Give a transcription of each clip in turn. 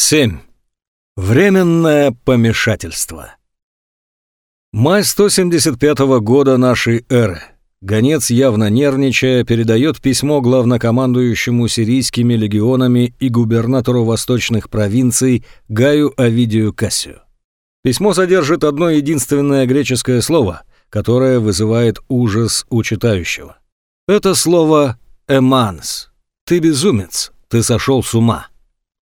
7. Временное помешательство. Май 175 года нашей эры. Гонец, явно нервничая, передает письмо главнокомандующему сирийскими легионами и губернатору восточных провинций Гаю Овидию Кассию. Письмо содержит одно единственное греческое слово, которое вызывает ужас у читающего. Это слово «эманс». «Ты безумец, ты сошел с ума».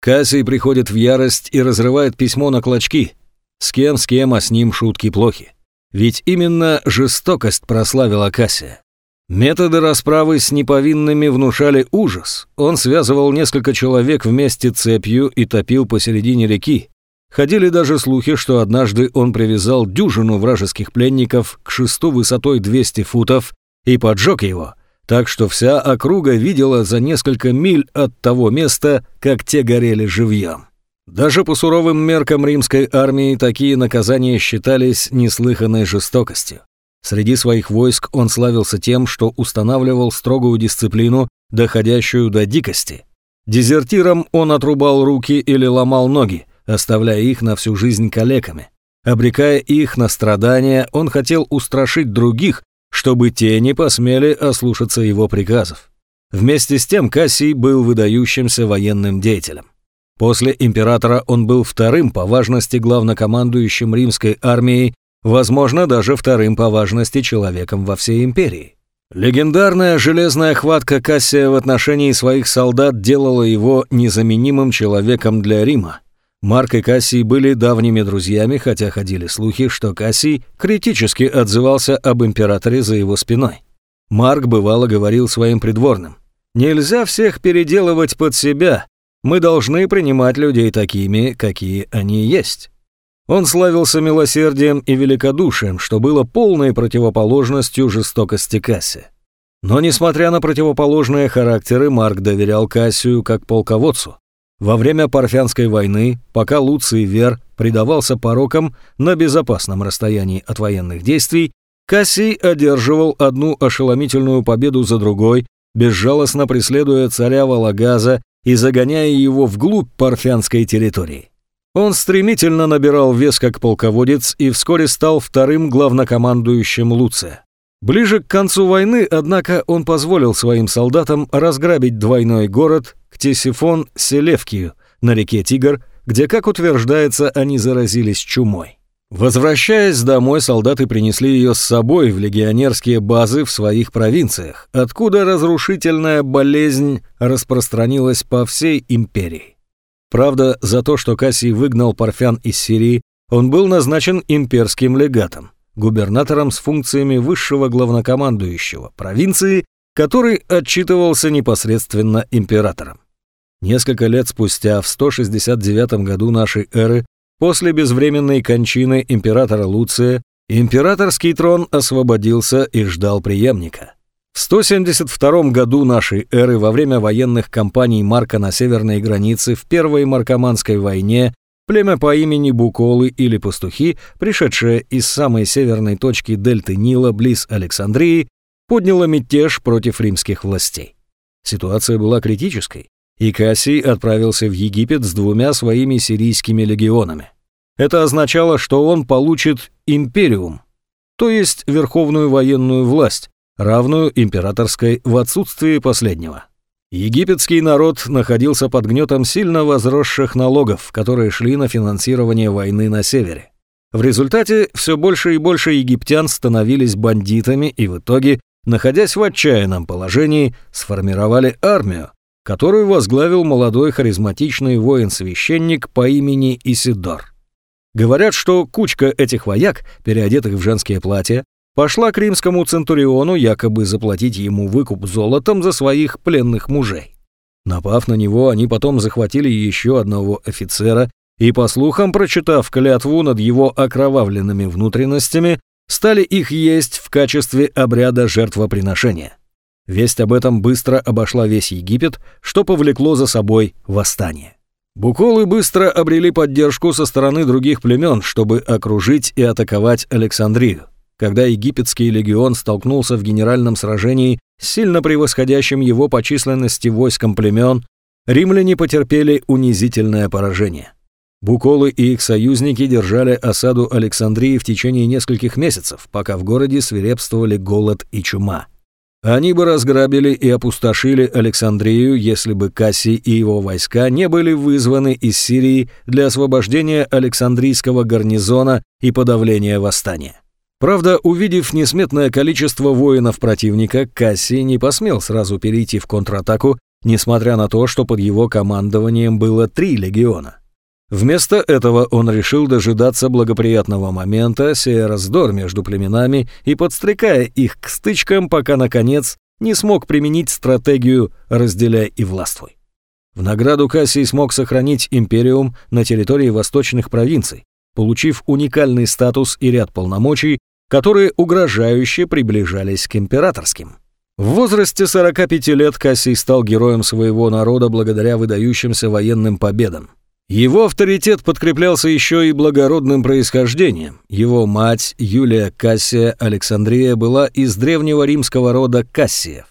Кассий приходит в ярость и разрывает письмо на клочки. С кем, с кем, а с ним шутки плохи. Ведь именно жестокость прославила Кассия. Методы расправы с неповинными внушали ужас. Он связывал несколько человек вместе цепью и топил посередине реки. Ходили даже слухи, что однажды он привязал дюжину вражеских пленников к шесту высотой 200 футов и поджег его – так что вся округа видела за несколько миль от того места, как те горели живьем. Даже по суровым меркам римской армии такие наказания считались неслыханной жестокостью. Среди своих войск он славился тем, что устанавливал строгую дисциплину, доходящую до дикости. Дезертирам он отрубал руки или ломал ноги, оставляя их на всю жизнь калеками. Обрекая их на страдания, он хотел устрашить других, чтобы те не посмели ослушаться его приказов. Вместе с тем Кассий был выдающимся военным деятелем. После императора он был вторым по важности главнокомандующим римской армией, возможно, даже вторым по важности человеком во всей империи. Легендарная железная хватка Кассия в отношении своих солдат делала его незаменимым человеком для Рима. Марк и Кассий были давними друзьями, хотя ходили слухи, что Кассий критически отзывался об императоре за его спиной. Марк бывало говорил своим придворным, «Нельзя всех переделывать под себя, мы должны принимать людей такими, какие они есть». Он славился милосердием и великодушием, что было полной противоположностью жестокости Касси. Но, несмотря на противоположные характеры, Марк доверял Кассию как полководцу. Во время Парфянской войны, пока Луций Вер предавался порокам на безопасном расстоянии от военных действий, Кассий одерживал одну ошеломительную победу за другой, безжалостно преследуя царя Валагаза и загоняя его вглубь парфянской территории. Он стремительно набирал вес как полководец и вскоре стал вторым главнокомандующим Луция. Ближе к концу войны, однако, он позволил своим солдатам разграбить двойной город Ктесифон Селевкию на реке Тигр, где, как утверждается, они заразились чумой. Возвращаясь домой, солдаты принесли ее с собой в легионерские базы в своих провинциях, откуда разрушительная болезнь распространилась по всей империи. Правда, за то, что Кассий выгнал парфян из Сирии, он был назначен имперским легатом, губернатором с функциями высшего главнокомандующего провинции, который отчитывался непосредственно императором. Несколько лет спустя, в 169 году нашей эры, после безвременной кончины императора Луция, императорский трон освободился и ждал преемника. В 172 году нашей эры во время военных кампаний Марка на северной границе в Первой Маркоманской войне племя по имени Буколы или Пастухи, пришедшее из самой северной точки дельты Нила близ Александрии, подняло мятеж против римских властей. Ситуация была критической и Кассий отправился в Египет с двумя своими сирийскими легионами. Это означало, что он получит империум, то есть верховную военную власть, равную императорской в отсутствии последнего. Египетский народ находился под гнетом сильно возросших налогов, которые шли на финансирование войны на севере. В результате все больше и больше египтян становились бандитами и в итоге, находясь в отчаянном положении, сформировали армию, которую возглавил молодой харизматичный воин-священник по имени Исидор. Говорят, что кучка этих вояк, переодетых в женские платья, пошла к римскому центуриону якобы заплатить ему выкуп золотом за своих пленных мужей. Напав на него, они потом захватили еще одного офицера и, по слухам, прочитав клятву над его окровавленными внутренностями, стали их есть в качестве обряда жертвоприношения. Весть об этом быстро обошла весь Египет, что повлекло за собой восстание. Буколы быстро обрели поддержку со стороны других племен, чтобы окружить и атаковать Александрию. Когда египетский легион столкнулся в генеральном сражении с сильно превосходящим его по численности войском племен, римляне потерпели унизительное поражение. Буколы и их союзники держали осаду Александрии в течение нескольких месяцев, пока в городе свирепствовали голод и чума. Они бы разграбили и опустошили Александрию, если бы Кассий и его войска не были вызваны из Сирии для освобождения Александрийского гарнизона и подавления восстания. Правда, увидев несметное количество воинов противника, Кассий не посмел сразу перейти в контратаку, несмотря на то, что под его командованием было три легиона. Вместо этого он решил дожидаться благоприятного момента, сея раздор между племенами и подстрекая их к стычкам, пока, наконец, не смог применить стратегию «разделяй и властвуй». В награду Кассий смог сохранить империум на территории восточных провинций, получив уникальный статус и ряд полномочий, которые угрожающе приближались к императорским. В возрасте 45 лет Кассий стал героем своего народа благодаря выдающимся военным победам. Его авторитет подкреплялся еще и благородным происхождением. Его мать, Юлия Кассия Александрия, была из древнего римского рода Кассиев,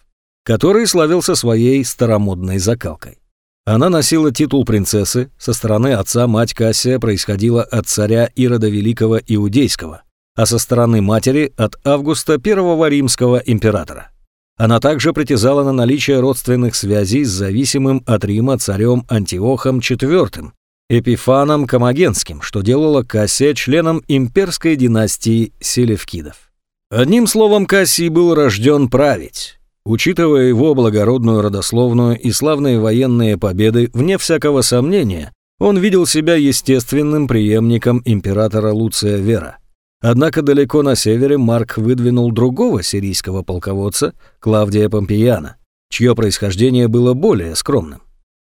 который славился своей старомодной закалкой. Она носила титул принцессы, со стороны отца мать Кассия происходила от царя Ирода Великого Иудейского, а со стороны матери от Августа первого римского императора. Она также притязала на наличие родственных связей с зависимым от Рима царем Антиохом IV, Эпифаном Комагенским, что делало Кассия членом имперской династии Селевкидов. Одним словом, Кассий был рожден править. Учитывая его благородную родословную и славные военные победы, вне всякого сомнения, он видел себя естественным преемником императора Луция Вера. Однако далеко на севере Марк выдвинул другого сирийского полководца, Клавдия Помпеяна, чье происхождение было более скромным.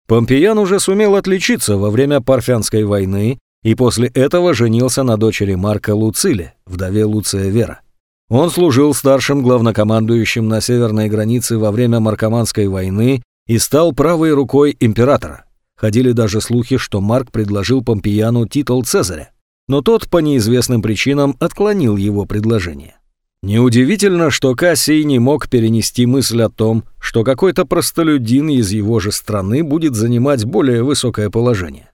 Помпеян уже сумел отличиться во время Парфянской войны и после этого женился на дочери Марка Луциле, вдове Луция Вера. Он служил старшим главнокомандующим на северной границе во время Маркоманской войны и стал правой рукой императора. Ходили даже слухи, что Марк предложил Помпеяну титул Цезаря, но тот по неизвестным причинам отклонил его предложение. Неудивительно, что Кассий не мог перенести мысль о том, что какой-то простолюдин из его же страны будет занимать более высокое положение.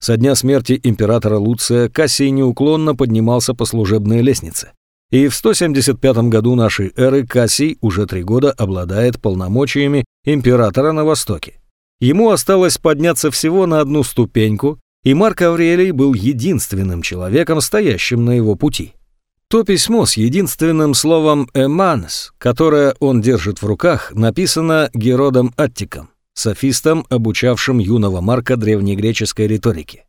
Со дня смерти императора Луция Кассий неуклонно поднимался по служебной лестнице. И в 175 году нашей эры Кассий уже три года обладает полномочиями императора на Востоке. Ему осталось подняться всего на одну ступеньку, и Марк Аврелий был единственным человеком, стоящим на его пути. То письмо с единственным словом «эманс», которое он держит в руках, написано Геродом Аттиком, софистом, обучавшим юного Марка древнегреческой риторике.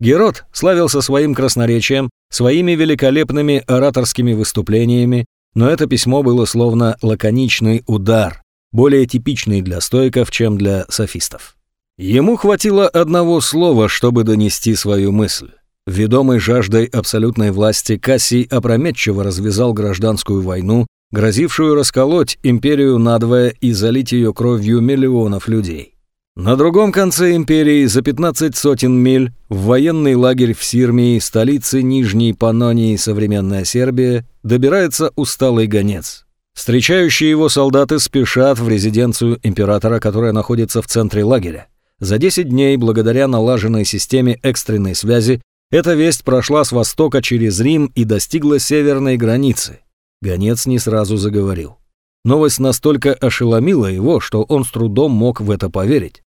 Герод славился своим красноречием, своими великолепными ораторскими выступлениями, но это письмо было словно лаконичный удар, более типичный для стоиков, чем для софистов. Ему хватило одного слова, чтобы донести свою мысль. Ведомый жаждой абсолютной власти Кассий опрометчиво развязал гражданскую войну, грозившую расколоть империю надвое и залить ее кровью миллионов людей. На другом конце империи за 15 сотен миль в военный лагерь в Сирмии, столице Нижней Панонии, современная Сербия, добирается усталый гонец. Встречающие его солдаты спешат в резиденцию императора, которая находится в центре лагеря. За 10 дней, благодаря налаженной системе экстренной связи, эта весть прошла с востока через Рим и достигла северной границы. Гонец не сразу заговорил. Новость настолько ошеломила его, что он с трудом мог в это поверить.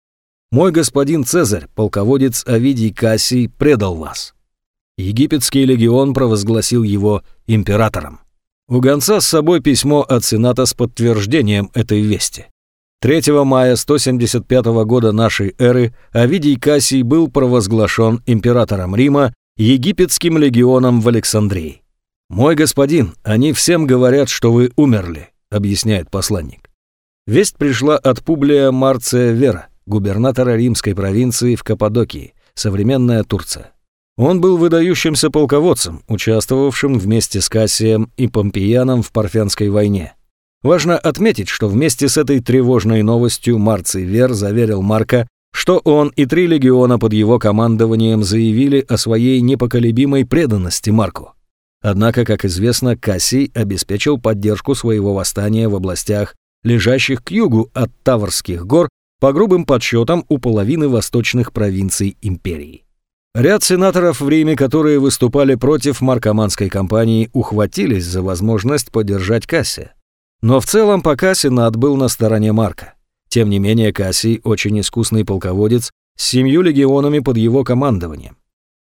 «Мой господин Цезарь, полководец Овидий Кассий, предал вас». Египетский легион провозгласил его императором. У гонца с собой письмо от Сената с подтверждением этой вести. 3 мая 175 года нашей эры Овидий Кассий был провозглашен императором Рима египетским легионом в Александрии. «Мой господин, они всем говорят, что вы умерли», — объясняет посланник. Весть пришла от Публия Марция Вера, губернатора римской провинции в Каппадокии, современная Турция. Он был выдающимся полководцем, участвовавшим вместе с Кассием и Помпеяном в Парфянской войне. Важно отметить, что вместе с этой тревожной новостью Марций Вер заверил Марка, что он и три легиона под его командованием заявили о своей непоколебимой преданности Марку. Однако, как известно, Кассий обеспечил поддержку своего восстания в областях, лежащих к югу от Таврских гор, по грубым подсчетам у половины восточных провинций империи. Ряд сенаторов в Риме, которые выступали против маркоманской кампании, ухватились за возможность поддержать Кассия. Но в целом пока Сенат был на стороне Марка. Тем не менее, Кассий очень искусный полководец с семью легионами под его командованием.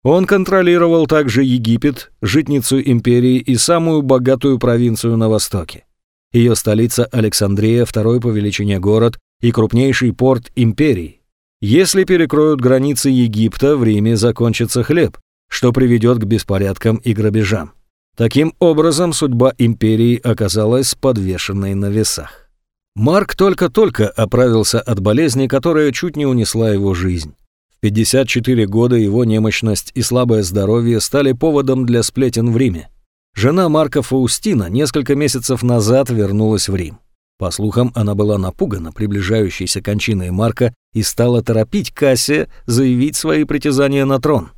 Он контролировал также Египет, житницу империи и самую богатую провинцию на востоке. Ее столица Александрия, второй по величине город и крупнейший порт империи. Если перекроют границы Египта, в Риме закончится хлеб, что приведет к беспорядкам и грабежам. Таким образом, судьба империи оказалась подвешенной на весах. Марк только-только оправился от болезни, которая чуть не унесла его жизнь. В 54 года его немощность и слабое здоровье стали поводом для сплетен в Риме. Жена Марка Фаустина несколько месяцев назад вернулась в Рим. По слухам, она была напугана приближающейся кончиной Марка и стала торопить Кассия заявить свои притязания на трон.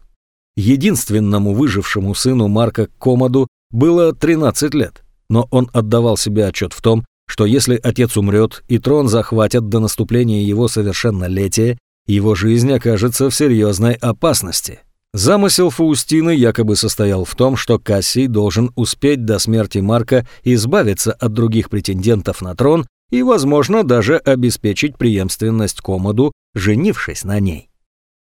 Единственному выжившему сыну Марка Комоду было 13 лет, но он отдавал себе отчет в том, что если отец умрет и трон захватят до наступления его совершеннолетия, его жизнь окажется в серьезной опасности. Замысел Фаустины якобы состоял в том, что Кассий должен успеть до смерти Марка избавиться от других претендентов на трон и, возможно, даже обеспечить преемственность Комоду, женившись на ней.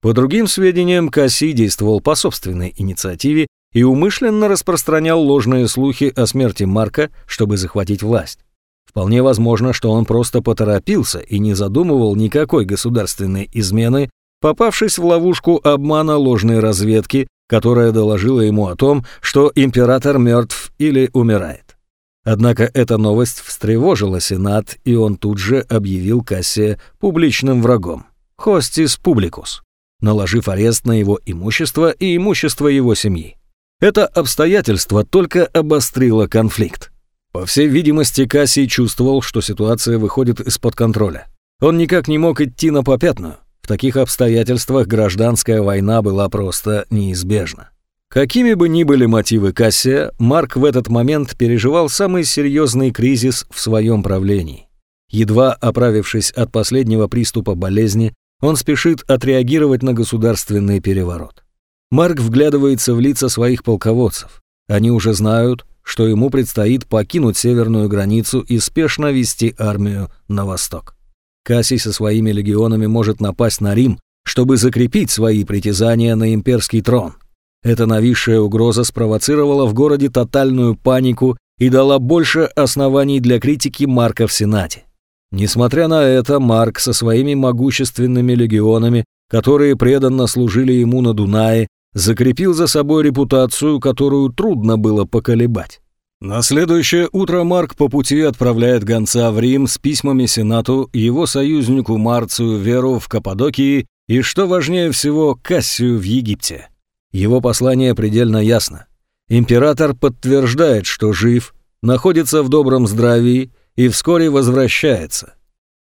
По другим сведениям, Кассий действовал по собственной инициативе и умышленно распространял ложные слухи о смерти Марка, чтобы захватить власть. Вполне возможно, что он просто поторопился и не задумывал никакой государственной измены, попавшись в ловушку обмана ложной разведки, которая доложила ему о том, что император мертв или умирает. Однако эта новость встревожила Сенат, и он тут же объявил Кассия публичным врагом – хостис публикус, наложив арест на его имущество и имущество его семьи. Это обстоятельство только обострило конфликт. По всей видимости, Кассий чувствовал, что ситуация выходит из-под контроля. Он никак не мог идти на попятную. В таких обстоятельствах гражданская война была просто неизбежна. Какими бы ни были мотивы Кассия, Марк в этот момент переживал самый серьезный кризис в своем правлении. Едва оправившись от последнего приступа болезни, он спешит отреагировать на государственный переворот. Марк вглядывается в лица своих полководцев. Они уже знают, что ему предстоит покинуть северную границу и спешно вести армию на восток. Кассий со своими легионами может напасть на Рим, чтобы закрепить свои притязания на имперский трон. Эта нависшая угроза спровоцировала в городе тотальную панику и дала больше оснований для критики Марка в Сенате. Несмотря на это, Марк со своими могущественными легионами, которые преданно служили ему на Дунае, закрепил за собой репутацию, которую трудно было поколебать. На следующее утро Марк по пути отправляет гонца в Рим с письмами Сенату, его союзнику Марцию Веру в Каппадокии и, что важнее всего, Кассию в Египте. Его послание предельно ясно. Император подтверждает, что жив, находится в добром здравии и вскоре возвращается.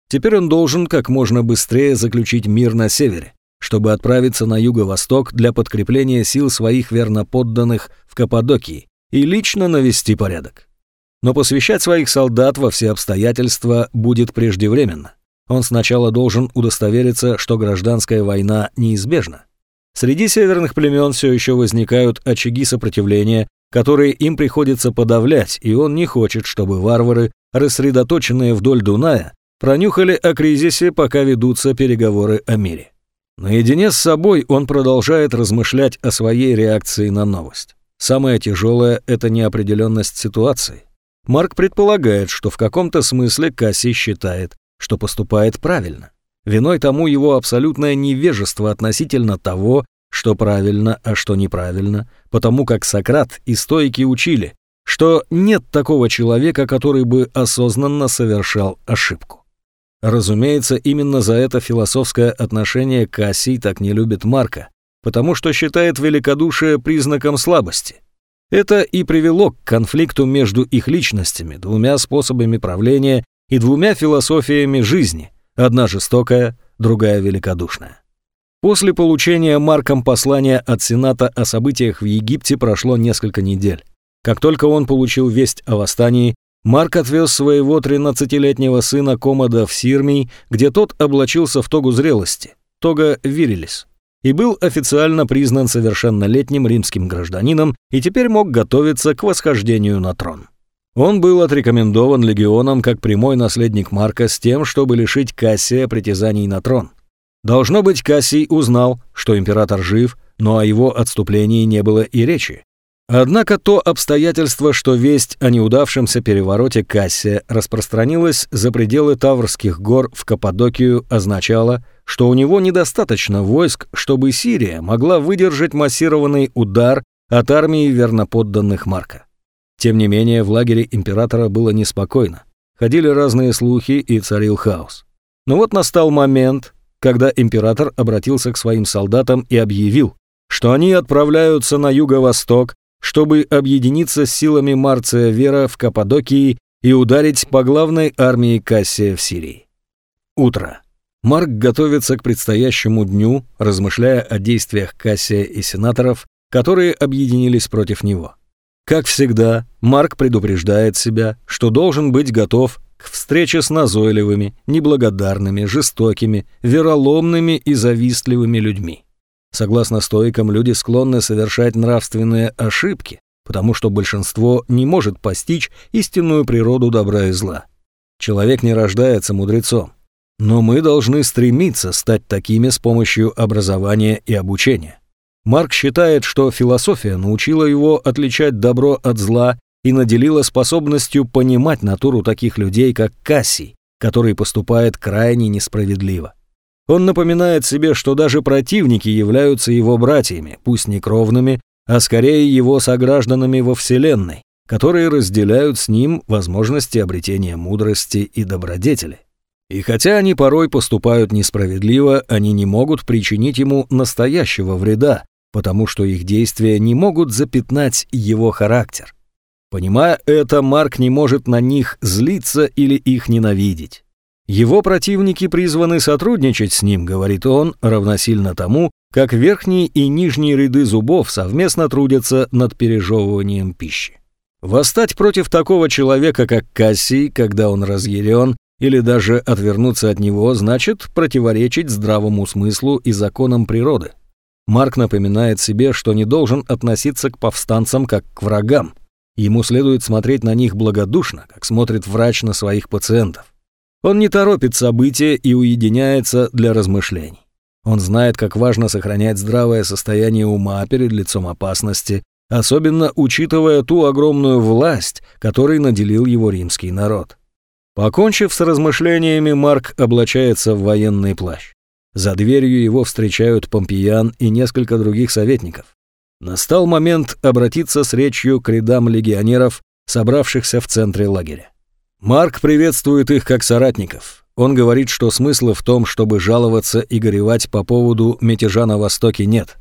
Теперь он должен как можно быстрее заключить мир на севере чтобы отправиться на юго-восток для подкрепления сил своих верноподданных в Каппадокии и лично навести порядок. Но посвящать своих солдат во все обстоятельства будет преждевременно. Он сначала должен удостовериться, что гражданская война неизбежна. Среди северных племен все еще возникают очаги сопротивления, которые им приходится подавлять, и он не хочет, чтобы варвары, рассредоточенные вдоль Дуная, пронюхали о кризисе, пока ведутся переговоры о мире. Наедине с собой он продолжает размышлять о своей реакции на новость. Самое тяжелое – это неопределенность ситуации. Марк предполагает, что в каком-то смысле Касси считает, что поступает правильно. Виной тому его абсолютное невежество относительно того, что правильно, а что неправильно, потому как Сократ и стойки учили, что нет такого человека, который бы осознанно совершал ошибку. Разумеется, именно за это философское отношение Кассий так не любит Марка, потому что считает великодушие признаком слабости. Это и привело к конфликту между их личностями, двумя способами правления и двумя философиями жизни, одна жестокая, другая великодушная. После получения Марком послания от Сената о событиях в Египте прошло несколько недель. Как только он получил весть о восстании, Марк отвез своего 13-летнего сына Комода в Сирмий, где тот облачился в тогу зрелости, тога вирилис, и был официально признан совершеннолетним римским гражданином и теперь мог готовиться к восхождению на трон. Он был отрекомендован легионом как прямой наследник Марка с тем, чтобы лишить Кассия притязаний на трон. Должно быть, Кассий узнал, что император жив, но о его отступлении не было и речи. Однако то обстоятельство, что весть о неудавшемся перевороте Кассия распространилась за пределы Таврских гор в Каппадокию, означало, что у него недостаточно войск, чтобы Сирия могла выдержать массированный удар от армии верноподданных Марка. Тем не менее, в лагере императора было неспокойно. Ходили разные слухи и царил хаос. Но вот настал момент, когда император обратился к своим солдатам и объявил, что они отправляются на юго-восток, чтобы объединиться с силами Марция Вера в Каппадокии и ударить по главной армии Кассия в Сирии. Утро. Марк готовится к предстоящему дню, размышляя о действиях Кассия и сенаторов, которые объединились против него. Как всегда, Марк предупреждает себя, что должен быть готов к встрече с назойливыми, неблагодарными, жестокими, вероломными и завистливыми людьми. Согласно стоикам, люди склонны совершать нравственные ошибки, потому что большинство не может постичь истинную природу добра и зла. Человек не рождается мудрецом, но мы должны стремиться стать такими с помощью образования и обучения. Марк считает, что философия научила его отличать добро от зла и наделила способностью понимать натуру таких людей, как Кассий, который поступает крайне несправедливо. Он напоминает себе, что даже противники являются его братьями, пусть не кровными, а скорее его согражданами во Вселенной, которые разделяют с ним возможности обретения мудрости и добродетели. И хотя они порой поступают несправедливо, они не могут причинить ему настоящего вреда, потому что их действия не могут запятнать его характер. Понимая это, Марк не может на них злиться или их ненавидеть. Его противники призваны сотрудничать с ним, говорит он, равносильно тому, как верхние и нижние ряды зубов совместно трудятся над пережевыванием пищи. Восстать против такого человека, как Кассий, когда он разъярен, или даже отвернуться от него, значит противоречить здравому смыслу и законам природы. Марк напоминает себе, что не должен относиться к повстанцам как к врагам. Ему следует смотреть на них благодушно, как смотрит врач на своих пациентов. Он не торопит события и уединяется для размышлений. Он знает, как важно сохранять здравое состояние ума перед лицом опасности, особенно учитывая ту огромную власть, которой наделил его римский народ. Покончив с размышлениями, Марк облачается в военный плащ. За дверью его встречают Помпеян и несколько других советников. Настал момент обратиться с речью к рядам легионеров, собравшихся в центре лагеря. Марк приветствует их как соратников. Он говорит, что смысла в том, чтобы жаловаться и горевать по поводу мятежа на Востоке нет.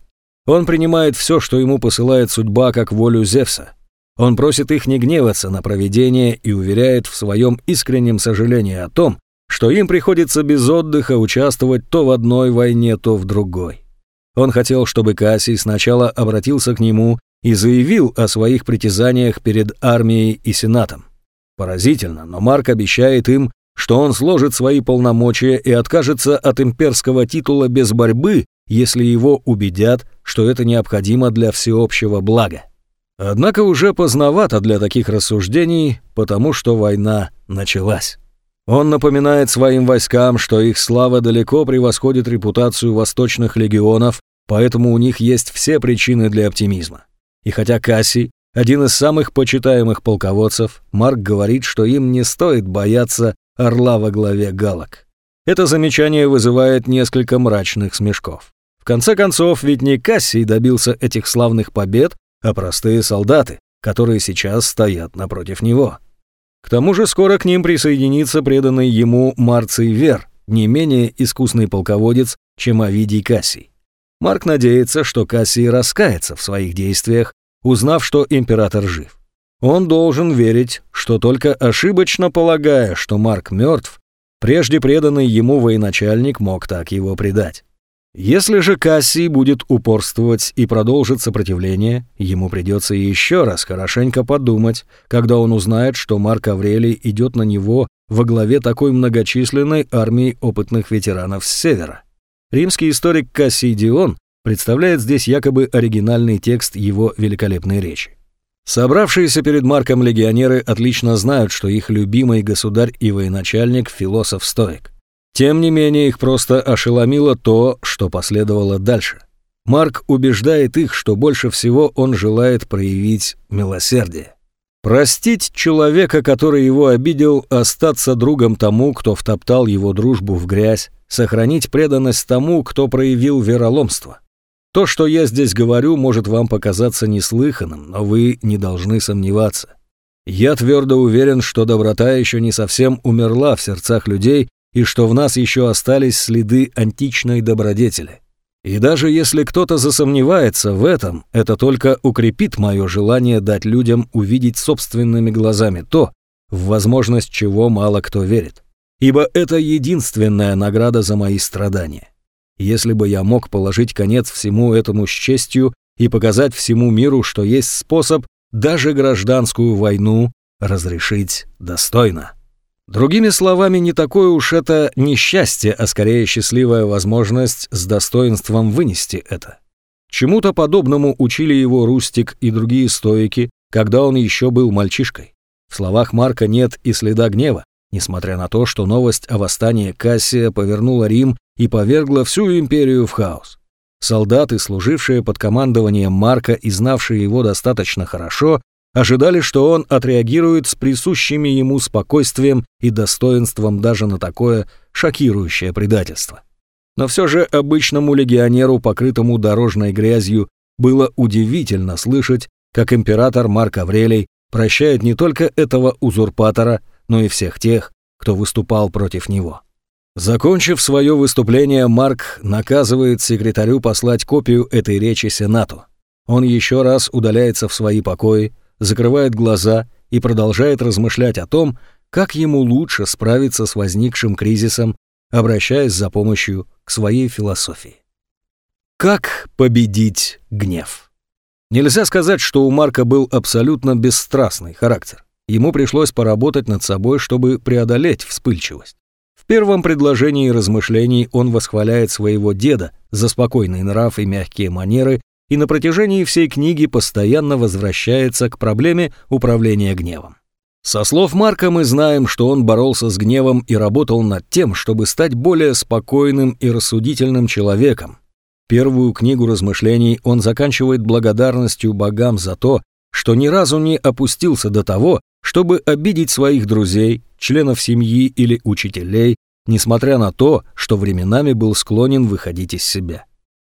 Он принимает все, что ему посылает судьба, как волю Зевса. Он просит их не гневаться на провидение и уверяет в своем искреннем сожалении о том, что им приходится без отдыха участвовать то в одной войне, то в другой. Он хотел, чтобы Кассий сначала обратился к нему и заявил о своих притязаниях перед армией и сенатом. Поразительно, но Марк обещает им, что он сложит свои полномочия и откажется от имперского титула без борьбы, если его убедят, что это необходимо для всеобщего блага. Однако уже поздновато для таких рассуждений, потому что война началась. Он напоминает своим войскам, что их слава далеко превосходит репутацию восточных легионов, поэтому у них есть все причины для оптимизма. И хотя Кассий один из самых почитаемых полководцев, Марк говорит, что им не стоит бояться орла во главе галок. Это замечание вызывает несколько мрачных смешков. В конце концов, ведь не Кассий добился этих славных побед, а простые солдаты, которые сейчас стоят напротив него. К тому же скоро к ним присоединится преданный ему Марций Вер, не менее искусный полководец, чем Овидий Кассий. Марк надеется, что Кассий раскается в своих действиях узнав, что император жив. Он должен верить, что только ошибочно полагая, что Марк мертв, прежде преданный ему военачальник мог так его предать. Если же Кассий будет упорствовать и продолжит сопротивление, ему придется еще раз хорошенько подумать, когда он узнает, что Марк Аврелий идет на него во главе такой многочисленной армии опытных ветеранов с севера. Римский историк Кассий Дион представляет здесь якобы оригинальный текст его великолепной речи. Собравшиеся перед Марком легионеры отлично знают, что их любимый государь и военачальник – философ-стоик. Тем не менее, их просто ошеломило то, что последовало дальше. Марк убеждает их, что больше всего он желает проявить милосердие. Простить человека, который его обидел, остаться другом тому, кто втоптал его дружбу в грязь, сохранить преданность тому, кто проявил вероломство. То, что я здесь говорю, может вам показаться неслыханным, но вы не должны сомневаться. Я твердо уверен, что доброта еще не совсем умерла в сердцах людей, и что в нас еще остались следы античной добродетели. И даже если кто-то засомневается в этом, это только укрепит мое желание дать людям увидеть собственными глазами то, в возможность чего мало кто верит. Ибо это единственная награда за мои страдания. Если бы я мог положить конец всему этому с честью и показать всему миру, что есть способ даже гражданскую войну разрешить достойно. Другими словами, не такое уж это несчастье, а скорее счастливая возможность с достоинством вынести это. Чему-то подобному учили его Рустик и другие стоики, когда он еще был мальчишкой. В словах Марка нет и следа гнева, несмотря на то, что новость о восстании Кассия повернула Рим и повергла всю империю в хаос. Солдаты, служившие под командованием Марка и знавшие его достаточно хорошо, ожидали, что он отреагирует с присущими ему спокойствием и достоинством даже на такое шокирующее предательство. Но все же обычному легионеру, покрытому дорожной грязью, было удивительно слышать, как император Марк Аврелий прощает не только этого узурпатора, но и всех тех, кто выступал против него. Закончив свое выступление, Марк наказывает секретарю послать копию этой речи Сенату. Он еще раз удаляется в свои покои, закрывает глаза и продолжает размышлять о том, как ему лучше справиться с возникшим кризисом, обращаясь за помощью к своей философии. Как победить гнев? Нельзя сказать, что у Марка был абсолютно бесстрастный характер. Ему пришлось поработать над собой, чтобы преодолеть вспыльчивость. В первом предложении размышлений он восхваляет своего деда за спокойный нрав и мягкие манеры и на протяжении всей книги постоянно возвращается к проблеме управления гневом. Со слов Марка мы знаем, что он боролся с гневом и работал над тем, чтобы стать более спокойным и рассудительным человеком. Первую книгу размышлений он заканчивает благодарностью богам за то, что ни разу не опустился до того, чтобы обидеть своих друзей, членов семьи или учителей, несмотря на то, что временами был склонен выходить из себя.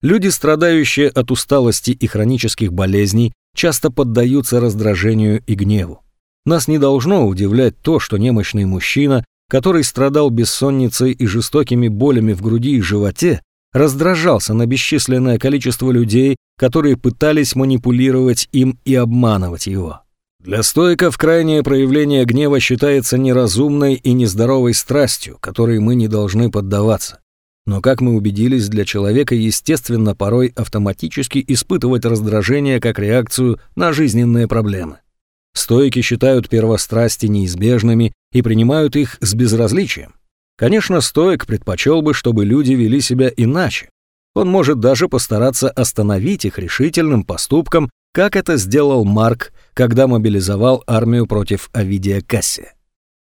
Люди, страдающие от усталости и хронических болезней, часто поддаются раздражению и гневу. Нас не должно удивлять то, что немощный мужчина, который страдал бессонницей и жестокими болями в груди и животе, раздражался на бесчисленное количество людей, которые пытались манипулировать им и обманывать его. Для стоиков крайнее проявление гнева считается неразумной и нездоровой страстью, которой мы не должны поддаваться. Но, как мы убедились, для человека естественно порой автоматически испытывать раздражение как реакцию на жизненные проблемы. Стоики считают первострасти неизбежными и принимают их с безразличием. Конечно, стоик предпочел бы, чтобы люди вели себя иначе. Он может даже постараться остановить их решительным поступком, как это сделал Марк, когда мобилизовал армию против Овидия Кассия.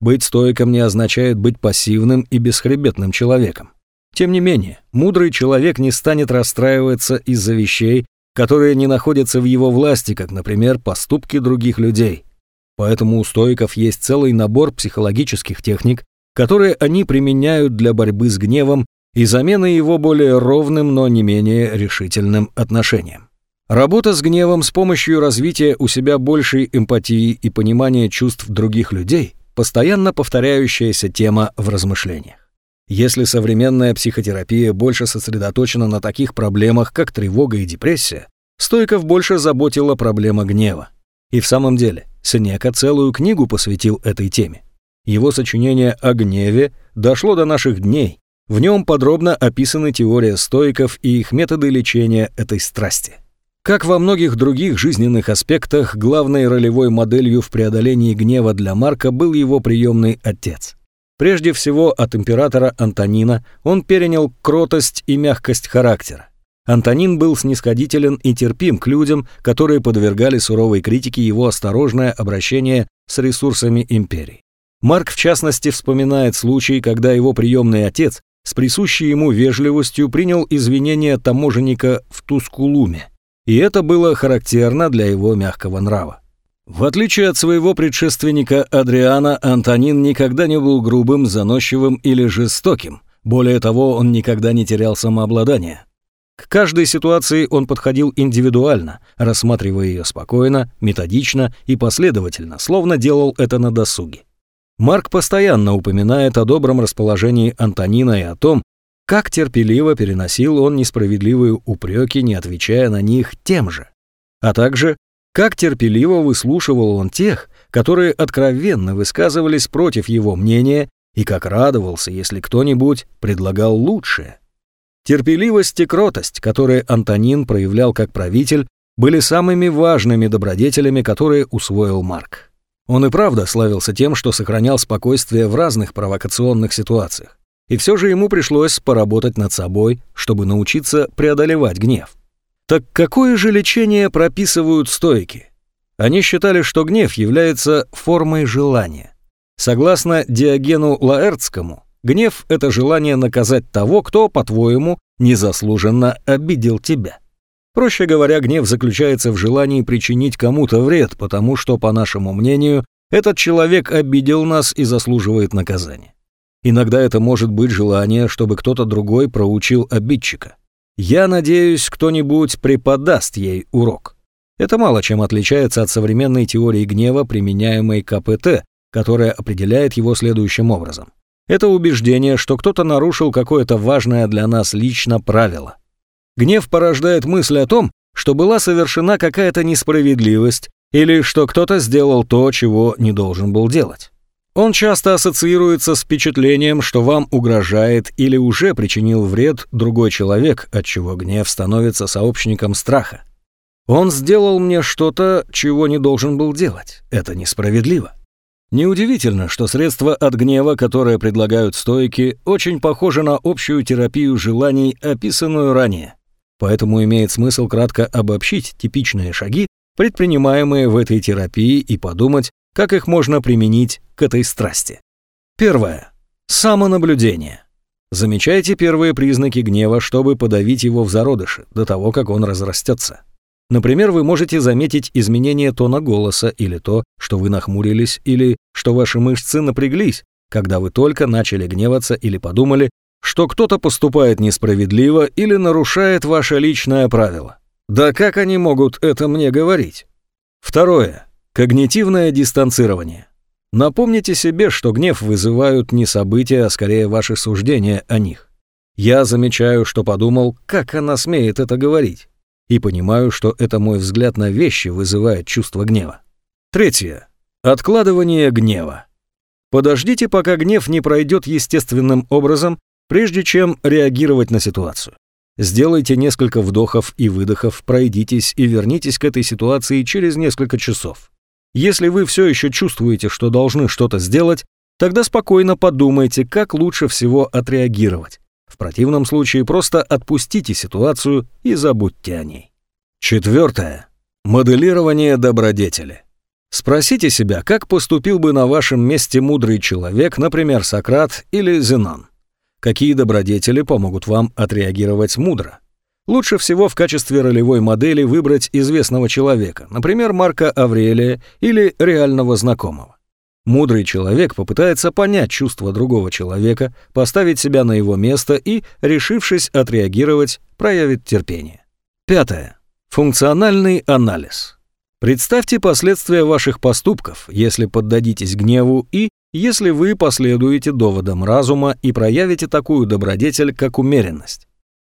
Быть стоиком не означает быть пассивным и бесхребетным человеком. Тем не менее, мудрый человек не станет расстраиваться из-за вещей, которые не находятся в его власти, как, например, поступки других людей. Поэтому у стоиков есть целый набор психологических техник, которые они применяют для борьбы с гневом и замены его более ровным, но не менее решительным отношением. Работа с гневом с помощью развития у себя большей эмпатии и понимания чувств других людей – постоянно повторяющаяся тема в размышлениях. Если современная психотерапия больше сосредоточена на таких проблемах, как тревога и депрессия, Стойков больше заботила проблема гнева. И в самом деле, Сенека целую книгу посвятил этой теме. Его сочинение о гневе дошло до наших дней. В нем подробно описаны теория стоиков и их методы лечения этой страсти. Как во многих других жизненных аспектах, главной ролевой моделью в преодолении гнева для Марка был его приемный отец. Прежде всего, от императора Антонина он перенял кротость и мягкость характера. Антонин был снисходителен и терпим к людям, которые подвергали суровой критике его осторожное обращение с ресурсами империи. Марк, в частности, вспоминает случай, когда его приемный отец с присущей ему вежливостью принял извинения таможенника в Тускулуме, и это было характерно для его мягкого нрава. В отличие от своего предшественника Адриана, Антонин никогда не был грубым, заносчивым или жестоким. Более того, он никогда не терял самообладание. К каждой ситуации он подходил индивидуально, рассматривая ее спокойно, методично и последовательно, словно делал это на досуге. Марк постоянно упоминает о добром расположении Антонина и о том, как терпеливо переносил он несправедливые упреки, не отвечая на них тем же. А также, как терпеливо выслушивал он тех, которые откровенно высказывались против его мнения, и как радовался, если кто-нибудь предлагал лучшее. Терпеливость и кротость, которые Антонин проявлял как правитель, были самыми важными добродетелями, которые усвоил Марк. Он и правда славился тем, что сохранял спокойствие в разных провокационных ситуациях. И все же ему пришлось поработать над собой, чтобы научиться преодолевать гнев. Так какое же лечение прописывают стойки? Они считали, что гнев является формой желания. Согласно Диогену Лаэртскому, гнев – это желание наказать того, кто, по-твоему, незаслуженно обидел тебя. Проще говоря, гнев заключается в желании причинить кому-то вред, потому что, по нашему мнению, этот человек обидел нас и заслуживает наказания. Иногда это может быть желание, чтобы кто-то другой проучил обидчика. Я надеюсь, кто-нибудь преподаст ей урок. Это мало чем отличается от современной теории гнева, применяемой КПТ, которая определяет его следующим образом. Это убеждение, что кто-то нарушил какое-то важное для нас лично правило. Гнев порождает мысль о том, что была совершена какая-то несправедливость или что кто-то сделал то, чего не должен был делать. Он часто ассоциируется с впечатлением, что вам угрожает или уже причинил вред другой человек, отчего гнев становится сообщником страха. Он сделал мне что-то, чего не должен был делать. Это несправедливо. Неудивительно, что средства от гнева, которые предлагают стойки, очень похожи на общую терапию желаний, описанную ранее. Поэтому имеет смысл кратко обобщить типичные шаги, предпринимаемые в этой терапии, и подумать, как их можно применить к этой страсти. Первое. Самонаблюдение. Замечайте первые признаки гнева, чтобы подавить его в зародыше, до того, как он разрастется. Например, вы можете заметить изменение тона голоса или то, что вы нахмурились, или что ваши мышцы напряглись, когда вы только начали гневаться или подумали, что кто-то поступает несправедливо или нарушает ваше личное правило. Да как они могут это мне говорить? Второе. Когнитивное дистанцирование. Напомните себе, что гнев вызывают не события, а скорее ваши суждения о них. Я замечаю, что подумал, как она смеет это говорить. И понимаю, что это мой взгляд на вещи вызывает чувство гнева. Третье. Откладывание гнева. Подождите, пока гнев не пройдет естественным образом, прежде чем реагировать на ситуацию. Сделайте несколько вдохов и выдохов, пройдитесь и вернитесь к этой ситуации через несколько часов. Если вы все еще чувствуете, что должны что-то сделать, тогда спокойно подумайте, как лучше всего отреагировать. В противном случае просто отпустите ситуацию и забудьте о ней. Четвертое. Моделирование добродетели. Спросите себя, как поступил бы на вашем месте мудрый человек, например, Сократ или Зенон. Какие добродетели помогут вам отреагировать мудро? Лучше всего в качестве ролевой модели выбрать известного человека, например, Марка Аврелия или реального знакомого. Мудрый человек попытается понять чувства другого человека, поставить себя на его место и, решившись отреагировать, проявит терпение. Пятое. Функциональный анализ. Представьте последствия ваших поступков, если поддадитесь гневу и если вы последуете доводам разума и проявите такую добродетель, как умеренность.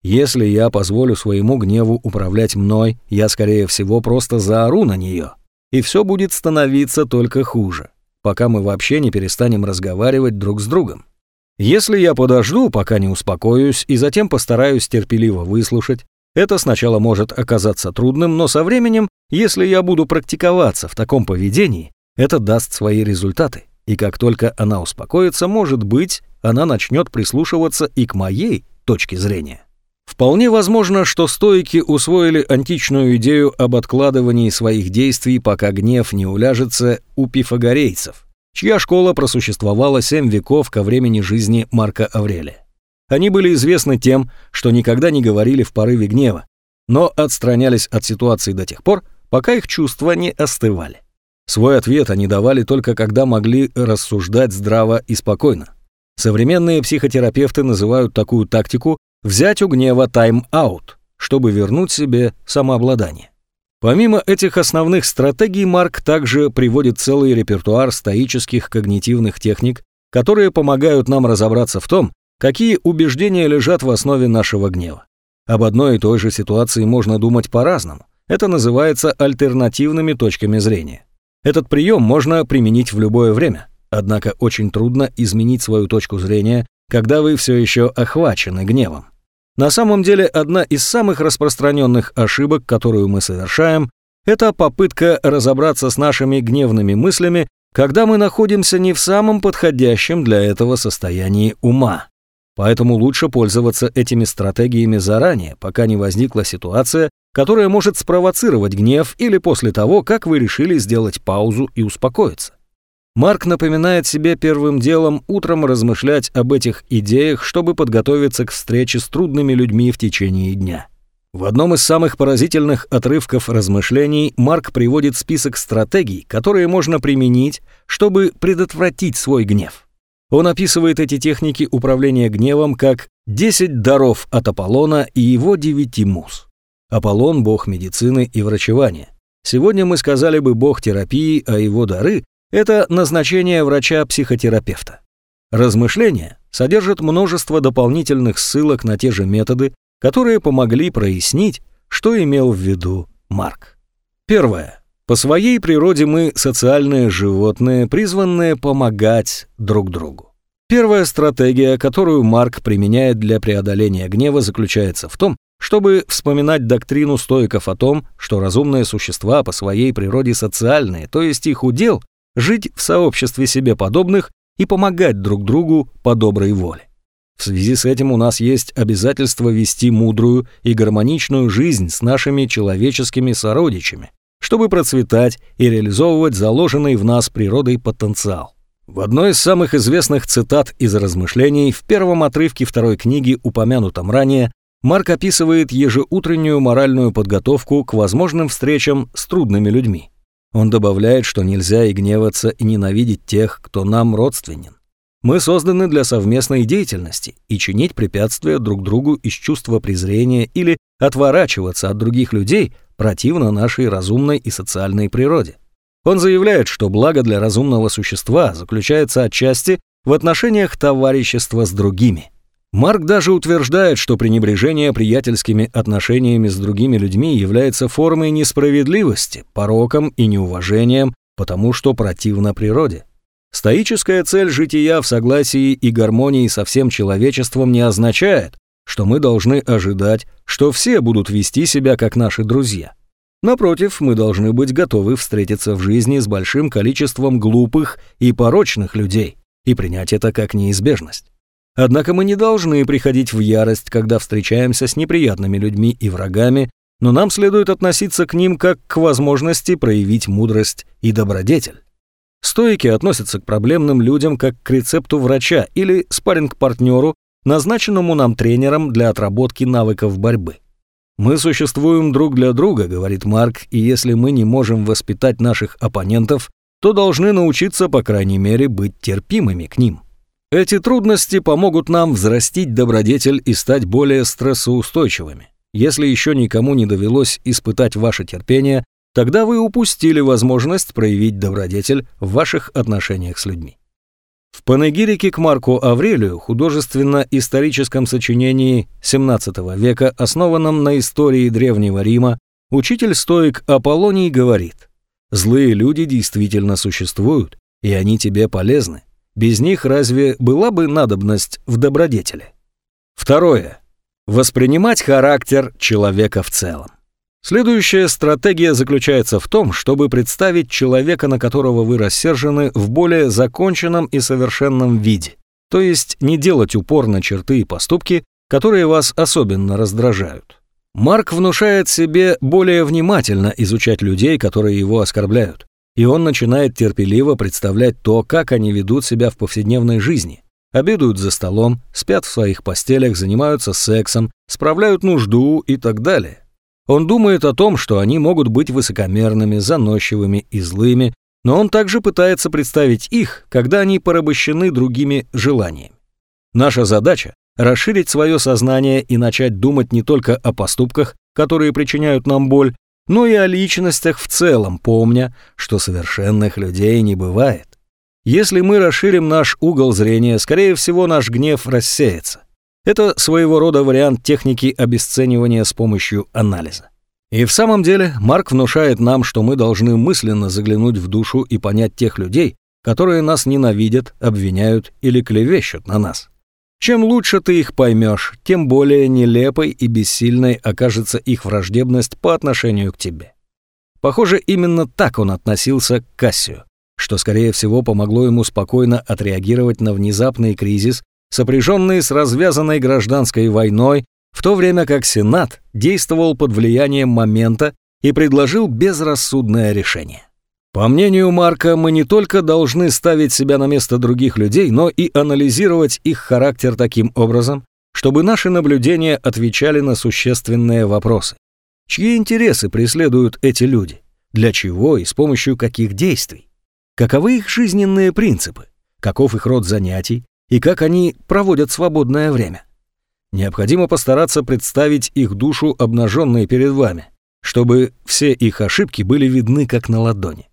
Если я позволю своему гневу управлять мной, я, скорее всего, просто заору на нее. И все будет становиться только хуже, пока мы вообще не перестанем разговаривать друг с другом. Если я подожду, пока не успокоюсь, и затем постараюсь терпеливо выслушать, это сначала может оказаться трудным, но со временем, если я буду практиковаться в таком поведении, это даст свои результаты. И как только она успокоится, может быть, она начнет прислушиваться и к моей точке зрения. Вполне возможно, что стоики усвоили античную идею об откладывании своих действий, пока гнев не уляжется у пифагорейцев, чья школа просуществовала семь веков ко времени жизни Марка Аврелия. Они были известны тем, что никогда не говорили в порыве гнева, но отстранялись от ситуации до тех пор, пока их чувства не остывали. Свой ответ они давали только когда могли рассуждать здраво и спокойно. Современные психотерапевты называют такую тактику «взять у гнева тайм-аут», чтобы вернуть себе самообладание. Помимо этих основных стратегий, Марк также приводит целый репертуар стоических когнитивных техник, которые помогают нам разобраться в том, какие убеждения лежат в основе нашего гнева. Об одной и той же ситуации можно думать по-разному. Это называется альтернативными точками зрения. Этот прием можно применить в любое время, однако очень трудно изменить свою точку зрения, когда вы все еще охвачены гневом. На самом деле, одна из самых распространенных ошибок, которую мы совершаем, это попытка разобраться с нашими гневными мыслями, когда мы находимся не в самом подходящем для этого состоянии ума. Поэтому лучше пользоваться этими стратегиями заранее, пока не возникла ситуация, которая может спровоцировать гнев или после того, как вы решили сделать паузу и успокоиться. Марк напоминает себе первым делом утром размышлять об этих идеях, чтобы подготовиться к встрече с трудными людьми в течение дня. В одном из самых поразительных отрывков размышлений Марк приводит список стратегий, которые можно применить, чтобы предотвратить свой гнев. Он описывает эти техники управления гневом как «10 даров от Аполлона и его девяти муз». Аполлон – бог медицины и врачевания. Сегодня мы сказали бы бог терапии, а его дары это назначение врача-психотерапевта. Размышления содержат множество дополнительных ссылок на те же методы, которые помогли прояснить, что имел в виду Марк. Первое. По своей природе мы социальные животные, призванные помогать друг другу. Первая стратегия, которую Марк применяет для преодоления гнева, заключается в том, чтобы вспоминать доктрину стоиков о том, что разумные существа по своей природе социальные, то есть их удел жить в сообществе себе подобных и помогать друг другу по доброй воле. В связи с этим у нас есть обязательство вести мудрую и гармоничную жизнь с нашими человеческими сородичами, чтобы процветать и реализовывать заложенный в нас природой потенциал. В одной из самых известных цитат из размышлений в первом отрывке второй книги, упомянутом ранее, Марк описывает ежеутреннюю моральную подготовку к возможным встречам с трудными людьми. Он добавляет, что нельзя и гневаться, и ненавидеть тех, кто нам родственен. Мы созданы для совместной деятельности, и чинить препятствия друг другу из чувства презрения или отворачиваться от других людей противно нашей разумной и социальной природе. Он заявляет, что благо для разумного существа заключается отчасти в отношениях товарищества с другими. Марк даже утверждает, что пренебрежение приятельскими отношениями с другими людьми является формой несправедливости, пороком и неуважением, потому что противно природе. Стоическая цель жития в согласии и гармонии со всем человечеством не означает, что мы должны ожидать, что все будут вести себя как наши друзья. Напротив, мы должны быть готовы встретиться в жизни с большим количеством глупых и порочных людей и принять это как неизбежность. Однако мы не должны приходить в ярость, когда встречаемся с неприятными людьми и врагами, но нам следует относиться к ним как к возможности проявить мудрость и добродетель. Стойки относятся к проблемным людям как к рецепту врача или спарринг-партнеру, назначенному нам тренером для отработки навыков борьбы. «Мы существуем друг для друга», — говорит Марк, «и если мы не можем воспитать наших оппонентов, то должны научиться, по крайней мере, быть терпимыми к ним». Эти трудности помогут нам взрастить добродетель и стать более стрессоустойчивыми. Если еще никому не довелось испытать ваше терпение, тогда вы упустили возможность проявить добродетель в ваших отношениях с людьми. В панегирике к Марку Аврелию, художественно-историческом сочинении XVII века, основанном на истории Древнего Рима, учитель-стоик Аполлоний говорит, «Злые люди действительно существуют, и они тебе полезны. Без них разве была бы надобность в добродетели? Второе. Воспринимать характер человека в целом. Следующая стратегия заключается в том, чтобы представить человека, на которого вы рассержены, в более законченном и совершенном виде. То есть не делать упор на черты и поступки, которые вас особенно раздражают. Марк внушает себе более внимательно изучать людей, которые его оскорбляют, и он начинает терпеливо представлять то, как они ведут себя в повседневной жизни. Обедают за столом, спят в своих постелях, занимаются сексом, справляют нужду и так далее. Он думает о том, что они могут быть высокомерными, заносчивыми и злыми, но он также пытается представить их, когда они порабощены другими желаниями. Наша задача – расширить свое сознание и начать думать не только о поступках, которые причиняют нам боль, но и о личностях в целом, помня, что совершенных людей не бывает. Если мы расширим наш угол зрения, скорее всего, наш гнев рассеется. Это своего рода вариант техники обесценивания с помощью анализа. И в самом деле Марк внушает нам, что мы должны мысленно заглянуть в душу и понять тех людей, которые нас ненавидят, обвиняют или клевещут на нас. Чем лучше ты их поймешь, тем более нелепой и бессильной окажется их враждебность по отношению к тебе. Похоже, именно так он относился к Кассию, что, скорее всего, помогло ему спокойно отреагировать на внезапный кризис сопряженные с развязанной гражданской войной, в то время как Сенат действовал под влиянием момента и предложил безрассудное решение. По мнению Марка, мы не только должны ставить себя на место других людей, но и анализировать их характер таким образом, чтобы наши наблюдения отвечали на существенные вопросы. Чьи интересы преследуют эти люди? Для чего и с помощью каких действий? Каковы их жизненные принципы? Каков их род занятий? и как они проводят свободное время. Необходимо постараться представить их душу обнаженной перед вами, чтобы все их ошибки были видны как на ладони.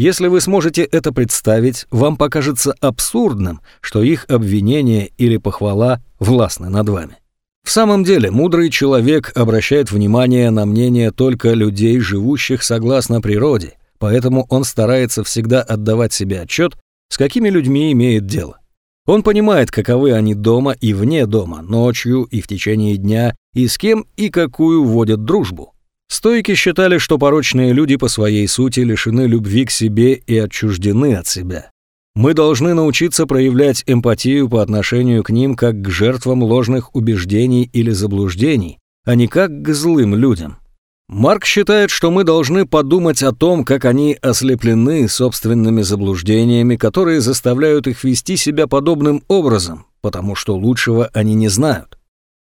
Если вы сможете это представить, вам покажется абсурдным, что их обвинение или похвала властны над вами. В самом деле, мудрый человек обращает внимание на мнение только людей, живущих согласно природе, поэтому он старается всегда отдавать себе отчет, с какими людьми имеет дело. Он понимает, каковы они дома и вне дома, ночью и в течение дня, и с кем и какую вводят дружбу. Стойки считали, что порочные люди по своей сути лишены любви к себе и отчуждены от себя. Мы должны научиться проявлять эмпатию по отношению к ним как к жертвам ложных убеждений или заблуждений, а не как к злым людям. Марк считает, что мы должны подумать о том, как они ослеплены собственными заблуждениями, которые заставляют их вести себя подобным образом, потому что лучшего они не знают.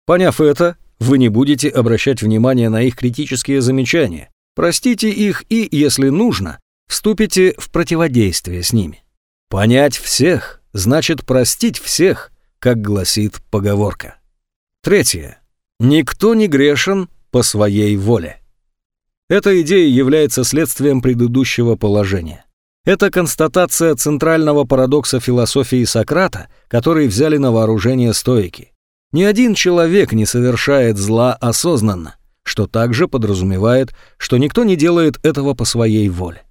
Поняв это, вы не будете обращать внимание на их критические замечания, простите их и, если нужно, вступите в противодействие с ними. Понять всех значит простить всех, как гласит поговорка. Третье. Никто не грешен по своей воле. Эта идея является следствием предыдущего положения. Это констатация центрального парадокса философии Сократа, который взяли на вооружение стоики. Ни один человек не совершает зла осознанно, что также подразумевает, что никто не делает этого по своей воле.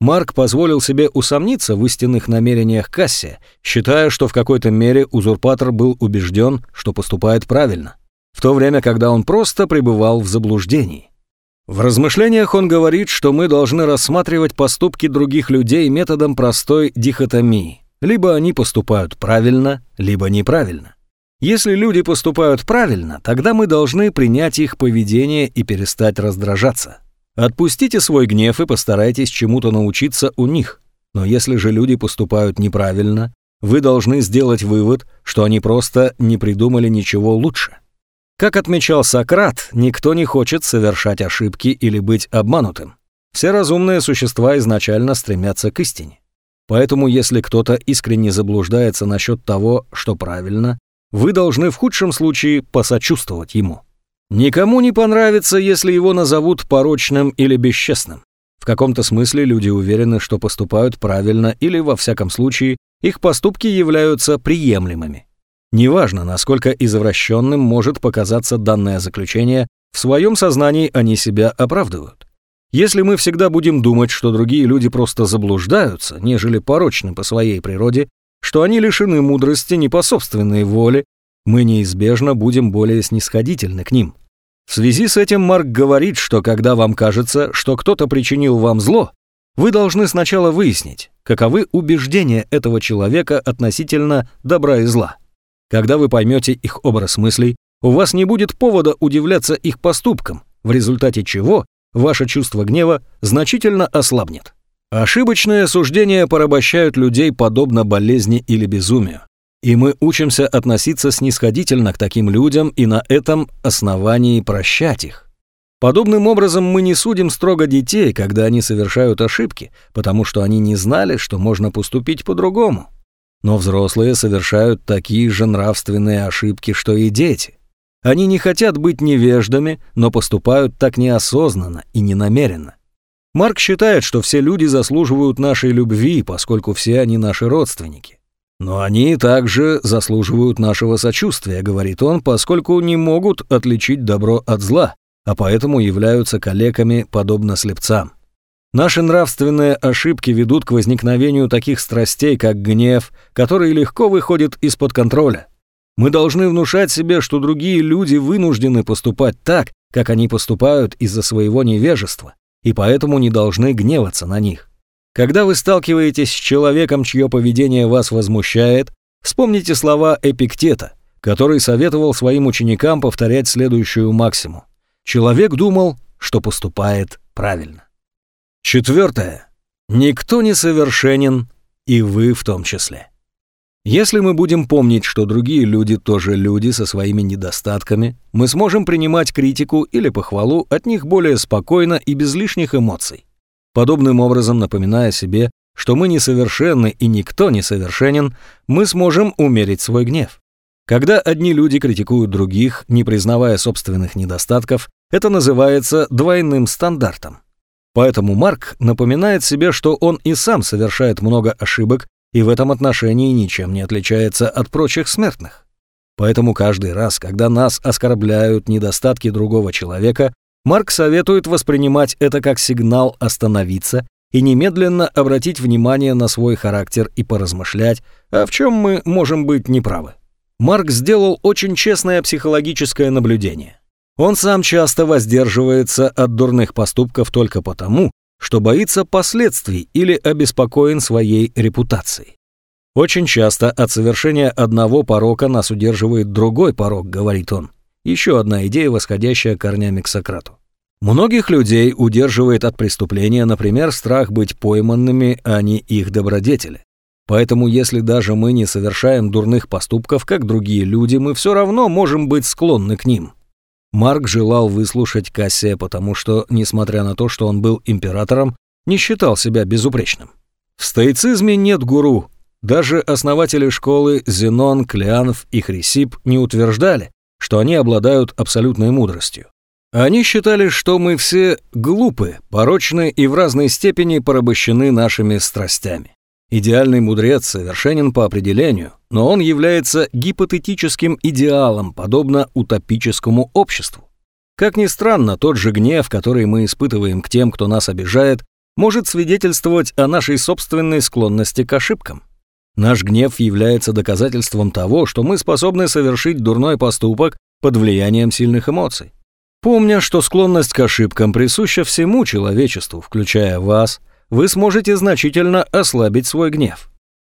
Марк позволил себе усомниться в истинных намерениях Кассия, считая, что в какой-то мере узурпатор был убежден, что поступает правильно, в то время, когда он просто пребывал в заблуждении. В размышлениях он говорит, что мы должны рассматривать поступки других людей методом простой дихотомии. Либо они поступают правильно, либо неправильно. Если люди поступают правильно, тогда мы должны принять их поведение и перестать раздражаться. Отпустите свой гнев и постарайтесь чему-то научиться у них. Но если же люди поступают неправильно, вы должны сделать вывод, что они просто не придумали ничего лучше. Как отмечал Сократ, никто не хочет совершать ошибки или быть обманутым. Все разумные существа изначально стремятся к истине. Поэтому если кто-то искренне заблуждается насчет того, что правильно, вы должны в худшем случае посочувствовать ему. Никому не понравится, если его назовут порочным или бесчестным. В каком-то смысле люди уверены, что поступают правильно или, во всяком случае, их поступки являются приемлемыми. Неважно, насколько извращенным может показаться данное заключение, в своем сознании они себя оправдывают. Если мы всегда будем думать, что другие люди просто заблуждаются, нежели порочны по своей природе, что они лишены мудрости не по собственной воле, мы неизбежно будем более снисходительны к ним. В связи с этим Марк говорит, что когда вам кажется, что кто-то причинил вам зло, вы должны сначала выяснить, каковы убеждения этого человека относительно добра и зла. Когда вы поймете их образ мыслей, у вас не будет повода удивляться их поступкам, в результате чего ваше чувство гнева значительно ослабнет. Ошибочные суждения порабощают людей подобно болезни или безумию. И мы учимся относиться снисходительно к таким людям и на этом основании прощать их. Подобным образом мы не судим строго детей, когда они совершают ошибки, потому что они не знали, что можно поступить по-другому. Но взрослые совершают такие же нравственные ошибки, что и дети. Они не хотят быть невеждами, но поступают так неосознанно и ненамеренно. Марк считает, что все люди заслуживают нашей любви, поскольку все они наши родственники. Но они также заслуживают нашего сочувствия, говорит он, поскольку не могут отличить добро от зла, а поэтому являются калеками, подобно слепцам. Наши нравственные ошибки ведут к возникновению таких страстей, как гнев, который легко выходит из-под контроля. Мы должны внушать себе, что другие люди вынуждены поступать так, как они поступают из-за своего невежества, и поэтому не должны гневаться на них. Когда вы сталкиваетесь с человеком, чье поведение вас возмущает, вспомните слова Эпиктета, который советовал своим ученикам повторять следующую максиму. Человек думал, что поступает правильно. Четвертое. Никто не совершенен, и вы в том числе. Если мы будем помнить, что другие люди тоже люди со своими недостатками, мы сможем принимать критику или похвалу от них более спокойно и без лишних эмоций. Подобным образом, напоминая себе, что мы несовершенны и никто не совершенен, мы сможем умерить свой гнев. Когда одни люди критикуют других, не признавая собственных недостатков, это называется двойным стандартом. Поэтому Марк напоминает себе, что он и сам совершает много ошибок и в этом отношении ничем не отличается от прочих смертных. Поэтому каждый раз, когда нас оскорбляют недостатки другого человека, Марк советует воспринимать это как сигнал остановиться и немедленно обратить внимание на свой характер и поразмышлять, а в чем мы можем быть неправы. Марк сделал очень честное психологическое наблюдение. Он сам часто воздерживается от дурных поступков только потому, что боится последствий или обеспокоен своей репутацией. Очень часто от совершения одного порока нас удерживает другой порок, говорит он. Еще одна идея, восходящая корнями к Сократу. Многих людей удерживает от преступления, например, страх быть пойманными, а не их добродетели. Поэтому если даже мы не совершаем дурных поступков, как другие люди, мы все равно можем быть склонны к ним. Марк желал выслушать Кассия, потому что, несмотря на то, что он был императором, не считал себя безупречным. В стоицизме нет гуру. Даже основатели школы Зенон, Клеанов и Хрисип не утверждали, что они обладают абсолютной мудростью. Они считали, что мы все глупы, порочны и в разной степени порабощены нашими страстями. Идеальный мудрец совершенен по определению, но он является гипотетическим идеалом, подобно утопическому обществу. Как ни странно, тот же гнев, который мы испытываем к тем, кто нас обижает, может свидетельствовать о нашей собственной склонности к ошибкам. Наш гнев является доказательством того, что мы способны совершить дурной поступок под влиянием сильных эмоций. Помня, что склонность к ошибкам присуща всему человечеству, включая вас, вы сможете значительно ослабить свой гнев.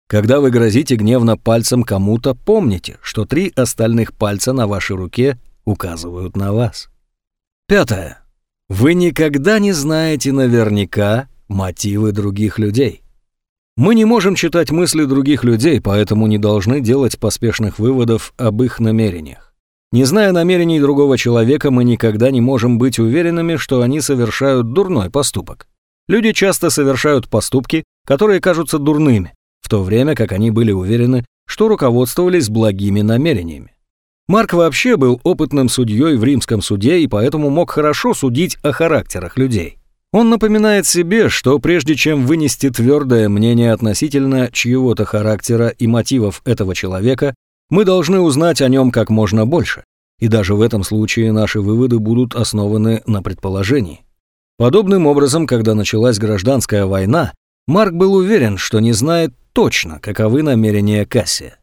Когда вы грозите гневно пальцем кому-то, помните, что три остальных пальца на вашей руке указывают на вас. Пятое. Вы никогда не знаете наверняка мотивы других людей. Мы не можем читать мысли других людей, поэтому не должны делать поспешных выводов об их намерениях. Не зная намерений другого человека, мы никогда не можем быть уверенными, что они совершают дурной поступок. Люди часто совершают поступки, которые кажутся дурными, в то время как они были уверены, что руководствовались благими намерениями. Марк вообще был опытным судьей в римском суде и поэтому мог хорошо судить о характерах людей. Он напоминает себе, что прежде чем вынести твердое мнение относительно чьего-то характера и мотивов этого человека, мы должны узнать о нем как можно больше. И даже в этом случае наши выводы будут основаны на предположении. Подобным образом, когда началась гражданская война, Марк был уверен, что не знает точно, каковы намерения Кассия.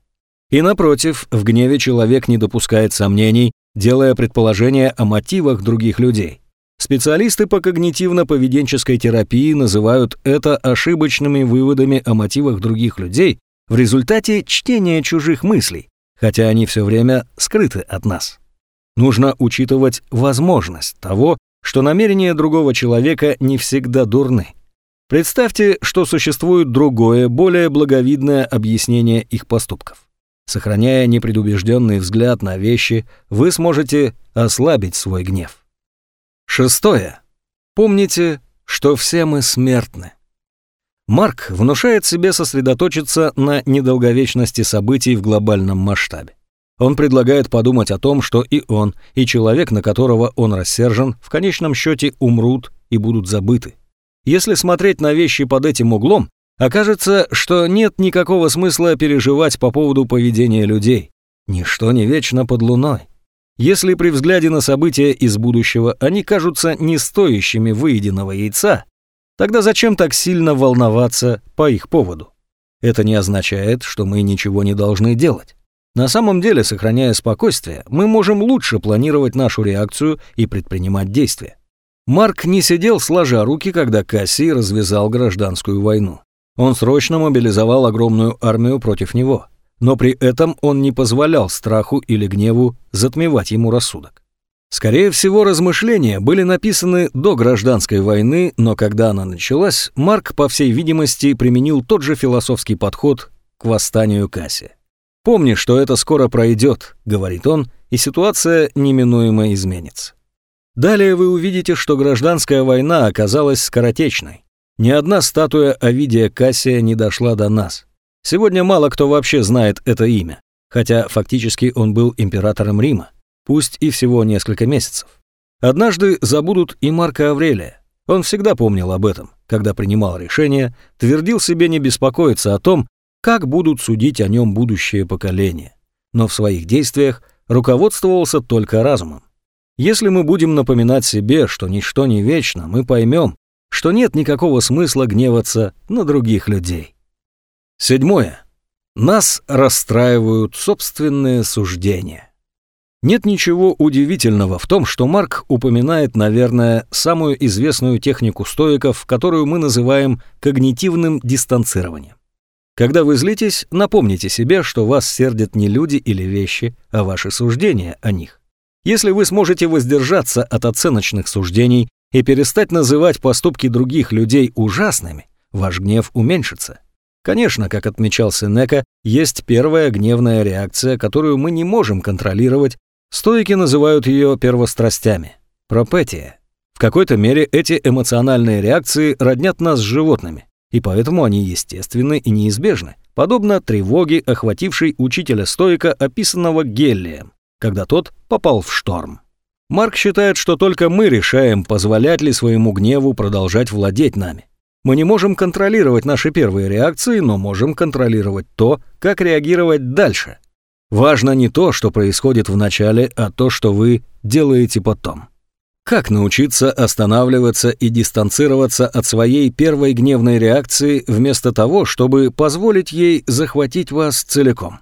И напротив, в гневе человек не допускает сомнений, делая предположения о мотивах других людей. Специалисты по когнитивно-поведенческой терапии называют это ошибочными выводами о мотивах других людей в результате чтения чужих мыслей, хотя они все время скрыты от нас. Нужно учитывать возможность того, что намерения другого человека не всегда дурны. Представьте, что существует другое, более благовидное объяснение их поступков. Сохраняя непредубежденный взгляд на вещи, вы сможете ослабить свой гнев. Шестое. Помните, что все мы смертны. Марк внушает себе сосредоточиться на недолговечности событий в глобальном масштабе. Он предлагает подумать о том, что и он, и человек, на которого он рассержен, в конечном счете умрут и будут забыты. Если смотреть на вещи под этим углом, окажется, что нет никакого смысла переживать по поводу поведения людей. Ничто не вечно под луной. Если при взгляде на события из будущего они кажутся не стоящими выеденного яйца, тогда зачем так сильно волноваться по их поводу? Это не означает, что мы ничего не должны делать. На самом деле, сохраняя спокойствие, мы можем лучше планировать нашу реакцию и предпринимать действия. Марк не сидел сложа руки, когда Кассий развязал гражданскую войну. Он срочно мобилизовал огромную армию против него но при этом он не позволял страху или гневу затмевать ему рассудок. Скорее всего, размышления были написаны до гражданской войны, но когда она началась, Марк, по всей видимости, применил тот же философский подход к восстанию Касси. «Помни, что это скоро пройдет», — говорит он, и ситуация неминуемо изменится. Далее вы увидите, что гражданская война оказалась скоротечной. Ни одна статуя Овидия Кассия не дошла до нас. Сегодня мало кто вообще знает это имя, хотя фактически он был императором Рима, пусть и всего несколько месяцев. Однажды забудут и Марка Аврелия. Он всегда помнил об этом, когда принимал решение, твердил себе не беспокоиться о том, как будут судить о нем будущее поколение. Но в своих действиях руководствовался только разумом. Если мы будем напоминать себе, что ничто не вечно, мы поймем, что нет никакого смысла гневаться на других людей. Седьмое. Нас расстраивают собственные суждения. Нет ничего удивительного в том, что Марк упоминает, наверное, самую известную технику стоиков, которую мы называем когнитивным дистанцированием. Когда вы злитесь, напомните себе, что вас сердят не люди или вещи, а ваши суждения о них. Если вы сможете воздержаться от оценочных суждений и перестать называть поступки других людей ужасными, ваш гнев уменьшится. Конечно, как отмечал Сенека, есть первая гневная реакция, которую мы не можем контролировать. Стоики называют ее первострастями – пропетия. В какой-то мере эти эмоциональные реакции роднят нас с животными, и поэтому они естественны и неизбежны, подобно тревоге, охватившей учителя стоика, описанного Геллием, когда тот попал в шторм. Марк считает, что только мы решаем, позволять ли своему гневу продолжать владеть нами. Мы не можем контролировать наши первые реакции, но можем контролировать то, как реагировать дальше. Важно не то, что происходит в начале, а то, что вы делаете потом. Как научиться останавливаться и дистанцироваться от своей первой гневной реакции вместо того, чтобы позволить ей захватить вас целиком?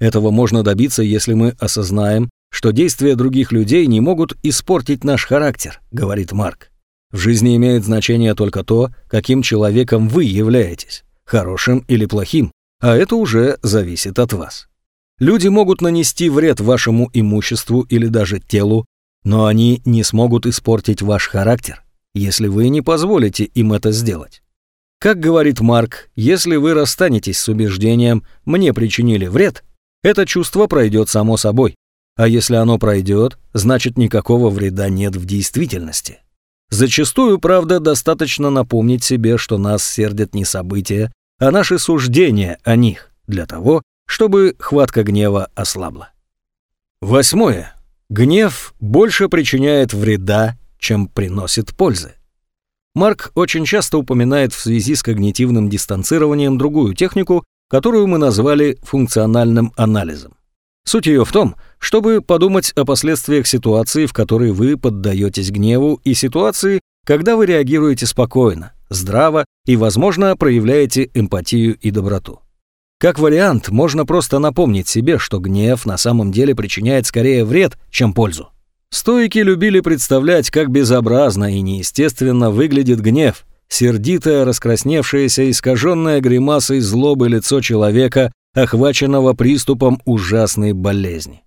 Этого можно добиться, если мы осознаем, что действия других людей не могут испортить наш характер, говорит Марк. В жизни имеет значение только то, каким человеком вы являетесь, хорошим или плохим, а это уже зависит от вас. Люди могут нанести вред вашему имуществу или даже телу, но они не смогут испортить ваш характер, если вы не позволите им это сделать. Как говорит Марк, если вы расстанетесь с убеждением «мне причинили вред», это чувство пройдет само собой, а если оно пройдет, значит никакого вреда нет в действительности. Зачастую, правда, достаточно напомнить себе, что нас сердят не события, а наши суждения о них, для того, чтобы хватка гнева ослабла. Восьмое. Гнев больше причиняет вреда, чем приносит пользы. Марк очень часто упоминает в связи с когнитивным дистанцированием другую технику, которую мы назвали функциональным анализом. Суть ее в том, чтобы подумать о последствиях ситуации, в которой вы поддаетесь гневу, и ситуации, когда вы реагируете спокойно, здраво и, возможно, проявляете эмпатию и доброту. Как вариант, можно просто напомнить себе, что гнев на самом деле причиняет скорее вред, чем пользу. Стоики любили представлять, как безобразно и неестественно выглядит гнев, сердитое, раскрасневшееся, искаженное гримасой злобы лицо человека, охваченного приступом ужасной болезни.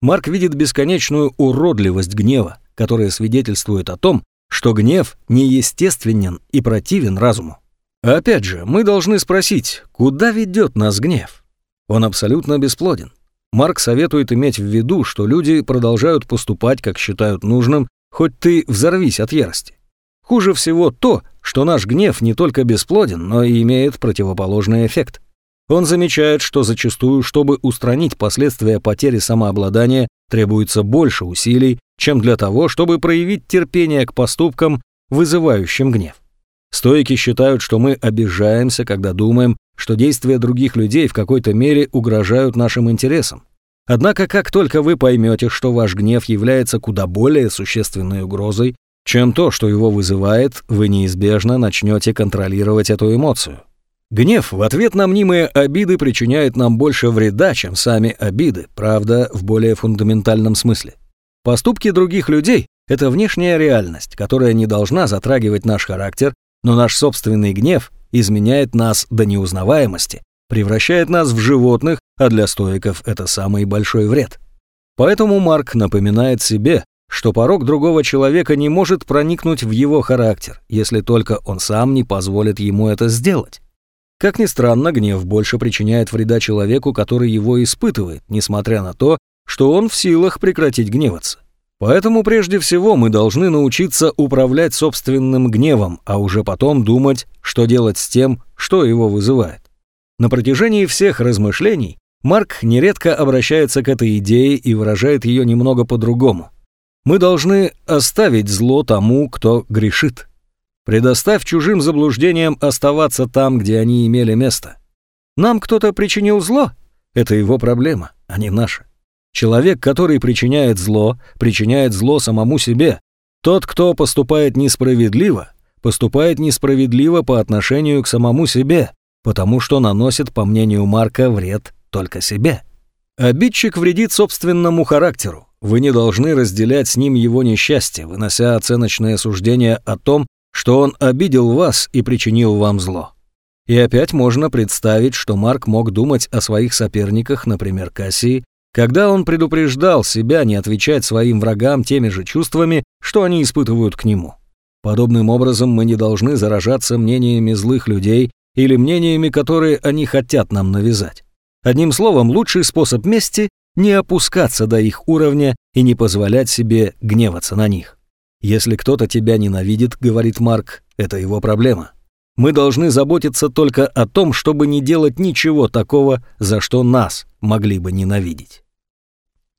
Марк видит бесконечную уродливость гнева, которая свидетельствует о том, что гнев неестественен и противен разуму. Опять же, мы должны спросить, куда ведет нас гнев? Он абсолютно бесплоден. Марк советует иметь в виду, что люди продолжают поступать, как считают нужным, хоть ты взорвись от ярости. Хуже всего то, что наш гнев не только бесплоден, но и имеет противоположный эффект. Он замечает, что зачастую, чтобы устранить последствия потери самообладания, требуется больше усилий, чем для того, чтобы проявить терпение к поступкам, вызывающим гнев. Стоики считают, что мы обижаемся, когда думаем, что действия других людей в какой-то мере угрожают нашим интересам. Однако, как только вы поймете, что ваш гнев является куда более существенной угрозой, чем то, что его вызывает, вы неизбежно начнете контролировать эту эмоцию. Гнев в ответ на мнимые обиды причиняет нам больше вреда, чем сами обиды, правда, в более фундаментальном смысле. Поступки других людей – это внешняя реальность, которая не должна затрагивать наш характер но наш собственный гнев изменяет нас до неузнаваемости, превращает нас в животных, а для стоиков это самый большой вред. Поэтому Марк напоминает себе, что порог другого человека не может проникнуть в его характер, если только он сам не позволит ему это сделать. Как ни странно, гнев больше причиняет вреда человеку, который его испытывает, несмотря на то, что он в силах прекратить гневаться. Поэтому прежде всего мы должны научиться управлять собственным гневом, а уже потом думать, что делать с тем, что его вызывает. На протяжении всех размышлений Марк нередко обращается к этой идее и выражает ее немного по-другому. Мы должны оставить зло тому, кто грешит. Предоставь чужим заблуждениям оставаться там, где они имели место. Нам кто-то причинил зло? Это его проблема, а не наша. Человек, который причиняет зло, причиняет зло самому себе. Тот, кто поступает несправедливо, поступает несправедливо по отношению к самому себе, потому что наносит, по мнению Марка, вред только себе. Обидчик вредит собственному характеру. Вы не должны разделять с ним его несчастье, вынося оценочное суждение о том, что он обидел вас и причинил вам зло. И опять можно представить, что Марк мог думать о своих соперниках, например, Кассии, когда он предупреждал себя не отвечать своим врагам теми же чувствами, что они испытывают к нему. Подобным образом мы не должны заражаться мнениями злых людей или мнениями, которые они хотят нам навязать. Одним словом, лучший способ мести – не опускаться до их уровня и не позволять себе гневаться на них. Если кто-то тебя ненавидит, говорит Марк, это его проблема. Мы должны заботиться только о том, чтобы не делать ничего такого, за что нас могли бы ненавидеть.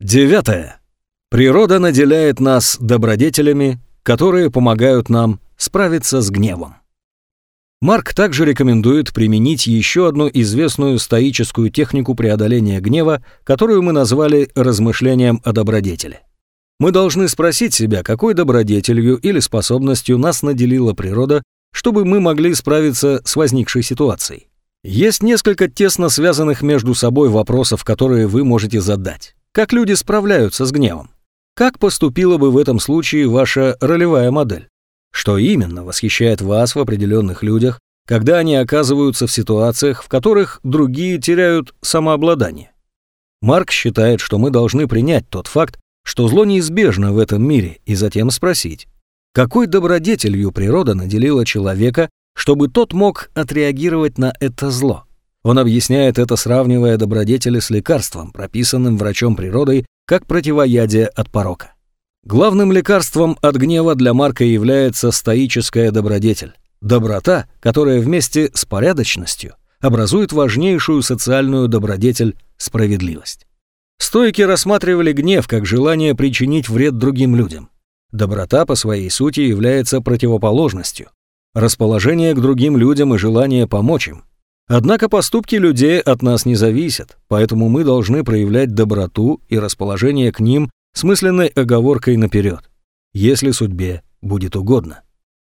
Девятое. Природа наделяет нас добродетелями, которые помогают нам справиться с гневом. Марк также рекомендует применить еще одну известную стоическую технику преодоления гнева, которую мы назвали размышлением о добродетели. Мы должны спросить себя, какой добродетелью или способностью нас наделила природа, чтобы мы могли справиться с возникшей ситуацией. Есть несколько тесно связанных между собой вопросов, которые вы можете задать. Как люди справляются с гневом? Как поступила бы в этом случае ваша ролевая модель? Что именно восхищает вас в определенных людях, когда они оказываются в ситуациях, в которых другие теряют самообладание? Марк считает, что мы должны принять тот факт, что зло неизбежно в этом мире, и затем спросить, какой добродетелью природа наделила человека, чтобы тот мог отреагировать на это зло? Он объясняет это, сравнивая добродетели с лекарством, прописанным врачом природой, как противоядие от порока. Главным лекарством от гнева для Марка является стоическая добродетель. Доброта, которая вместе с порядочностью образует важнейшую социальную добродетель – справедливость. Стойки рассматривали гнев как желание причинить вред другим людям. Доброта по своей сути является противоположностью. Расположение к другим людям и желание помочь им – Однако поступки людей от нас не зависят, поэтому мы должны проявлять доброту и расположение к ним с мысленной оговоркой наперед, если судьбе будет угодно.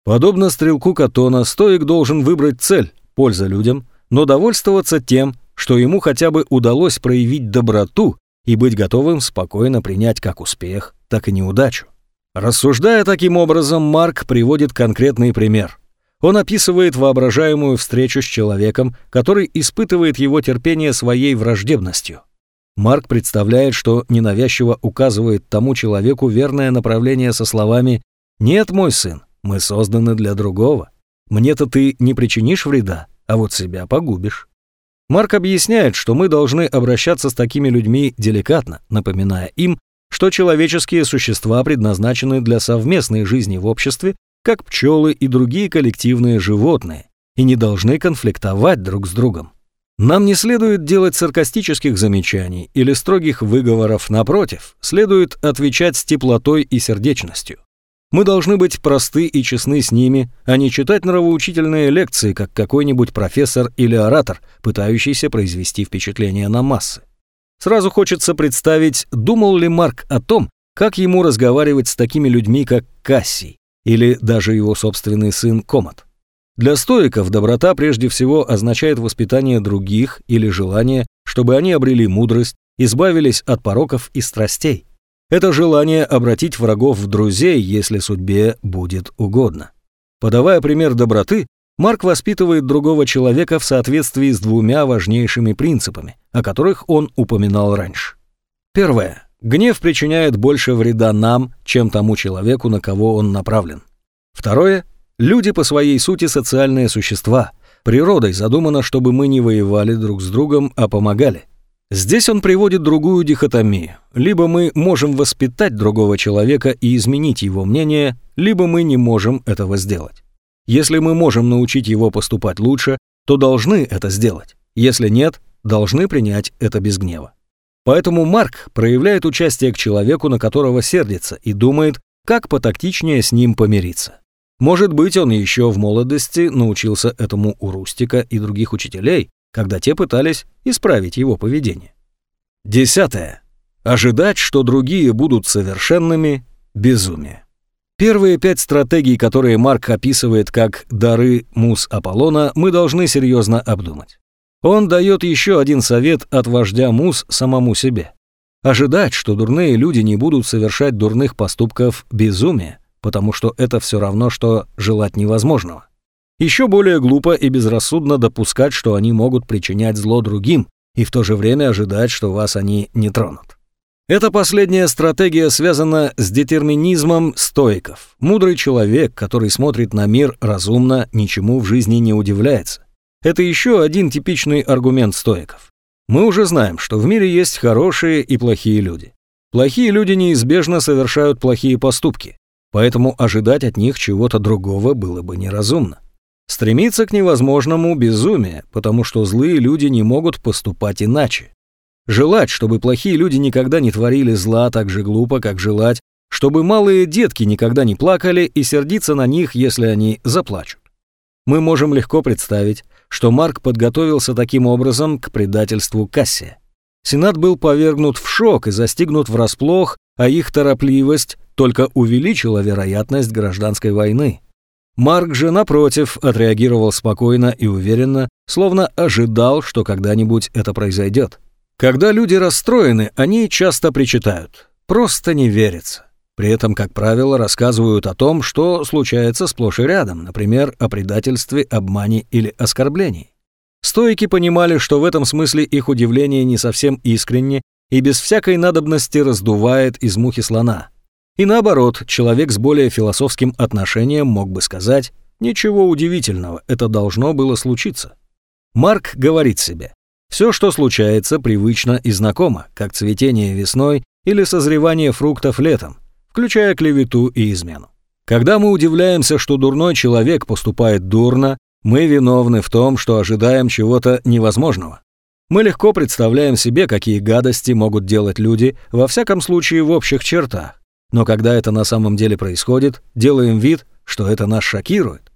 Подобно стрелку Катона, стоик должен выбрать цель – польза людям, но довольствоваться тем, что ему хотя бы удалось проявить доброту и быть готовым спокойно принять как успех, так и неудачу. Рассуждая таким образом, Марк приводит конкретный пример. Он описывает воображаемую встречу с человеком, который испытывает его терпение своей враждебностью. Марк представляет, что ненавязчиво указывает тому человеку верное направление со словами «Нет, мой сын, мы созданы для другого. Мне-то ты не причинишь вреда, а вот себя погубишь». Марк объясняет, что мы должны обращаться с такими людьми деликатно, напоминая им, что человеческие существа предназначены для совместной жизни в обществе, как пчелы и другие коллективные животные, и не должны конфликтовать друг с другом. Нам не следует делать саркастических замечаний или строгих выговоров, напротив, следует отвечать с теплотой и сердечностью. Мы должны быть просты и честны с ними, а не читать нравоучительные лекции, как какой-нибудь профессор или оратор, пытающийся произвести впечатление на массы. Сразу хочется представить, думал ли Марк о том, как ему разговаривать с такими людьми, как Кассий, или даже его собственный сын Комат. Для стоиков доброта прежде всего означает воспитание других или желание, чтобы они обрели мудрость, избавились от пороков и страстей. Это желание обратить врагов в друзей, если судьбе будет угодно. Подавая пример доброты, Марк воспитывает другого человека в соответствии с двумя важнейшими принципами, о которых он упоминал раньше. Первое. Гнев причиняет больше вреда нам, чем тому человеку, на кого он направлен. Второе. Люди по своей сути социальные существа. Природой задумано, чтобы мы не воевали друг с другом, а помогали. Здесь он приводит другую дихотомию. Либо мы можем воспитать другого человека и изменить его мнение, либо мы не можем этого сделать. Если мы можем научить его поступать лучше, то должны это сделать. Если нет, должны принять это без гнева. Поэтому Марк проявляет участие к человеку, на которого сердится, и думает, как потактичнее с ним помириться. Может быть, он еще в молодости научился этому у Рустика и других учителей, когда те пытались исправить его поведение. Десятое. Ожидать, что другие будут совершенными – безумие. Первые пять стратегий, которые Марк описывает как «дары мус Аполлона», мы должны серьезно обдумать. Он дает еще один совет от вождя мус самому себе. Ожидать, что дурные люди не будут совершать дурных поступков – безумие, потому что это все равно, что желать невозможного. Еще более глупо и безрассудно допускать, что они могут причинять зло другим, и в то же время ожидать, что вас они не тронут. Эта последняя стратегия связана с детерминизмом стоиков. Мудрый человек, который смотрит на мир разумно, ничему в жизни не удивляется. Это еще один типичный аргумент стоиков. Мы уже знаем, что в мире есть хорошие и плохие люди. Плохие люди неизбежно совершают плохие поступки, поэтому ожидать от них чего-то другого было бы неразумно. Стремиться к невозможному – безумие, потому что злые люди не могут поступать иначе. Желать, чтобы плохие люди никогда не творили зла так же глупо, как желать, чтобы малые детки никогда не плакали и сердиться на них, если они заплачут. Мы можем легко представить, что Марк подготовился таким образом к предательству Кассия. Сенат был повергнут в шок и застигнут врасплох, а их торопливость только увеличила вероятность гражданской войны. Марк же, напротив, отреагировал спокойно и уверенно, словно ожидал, что когда-нибудь это произойдет. Когда люди расстроены, они часто причитают. Просто не верится. При этом, как правило, рассказывают о том, что случается сплошь и рядом, например, о предательстве, обмане или оскорблении. Стойки понимали, что в этом смысле их удивление не совсем искренне и без всякой надобности раздувает из мухи слона. И наоборот, человек с более философским отношением мог бы сказать, ничего удивительного, это должно было случиться. Марк говорит себе, все, что случается, привычно и знакомо, как цветение весной или созревание фруктов летом, включая клевету и измену. Когда мы удивляемся, что дурной человек поступает дурно, мы виновны в том, что ожидаем чего-то невозможного. Мы легко представляем себе, какие гадости могут делать люди, во всяком случае в общих чертах. Но когда это на самом деле происходит, делаем вид, что это нас шокирует.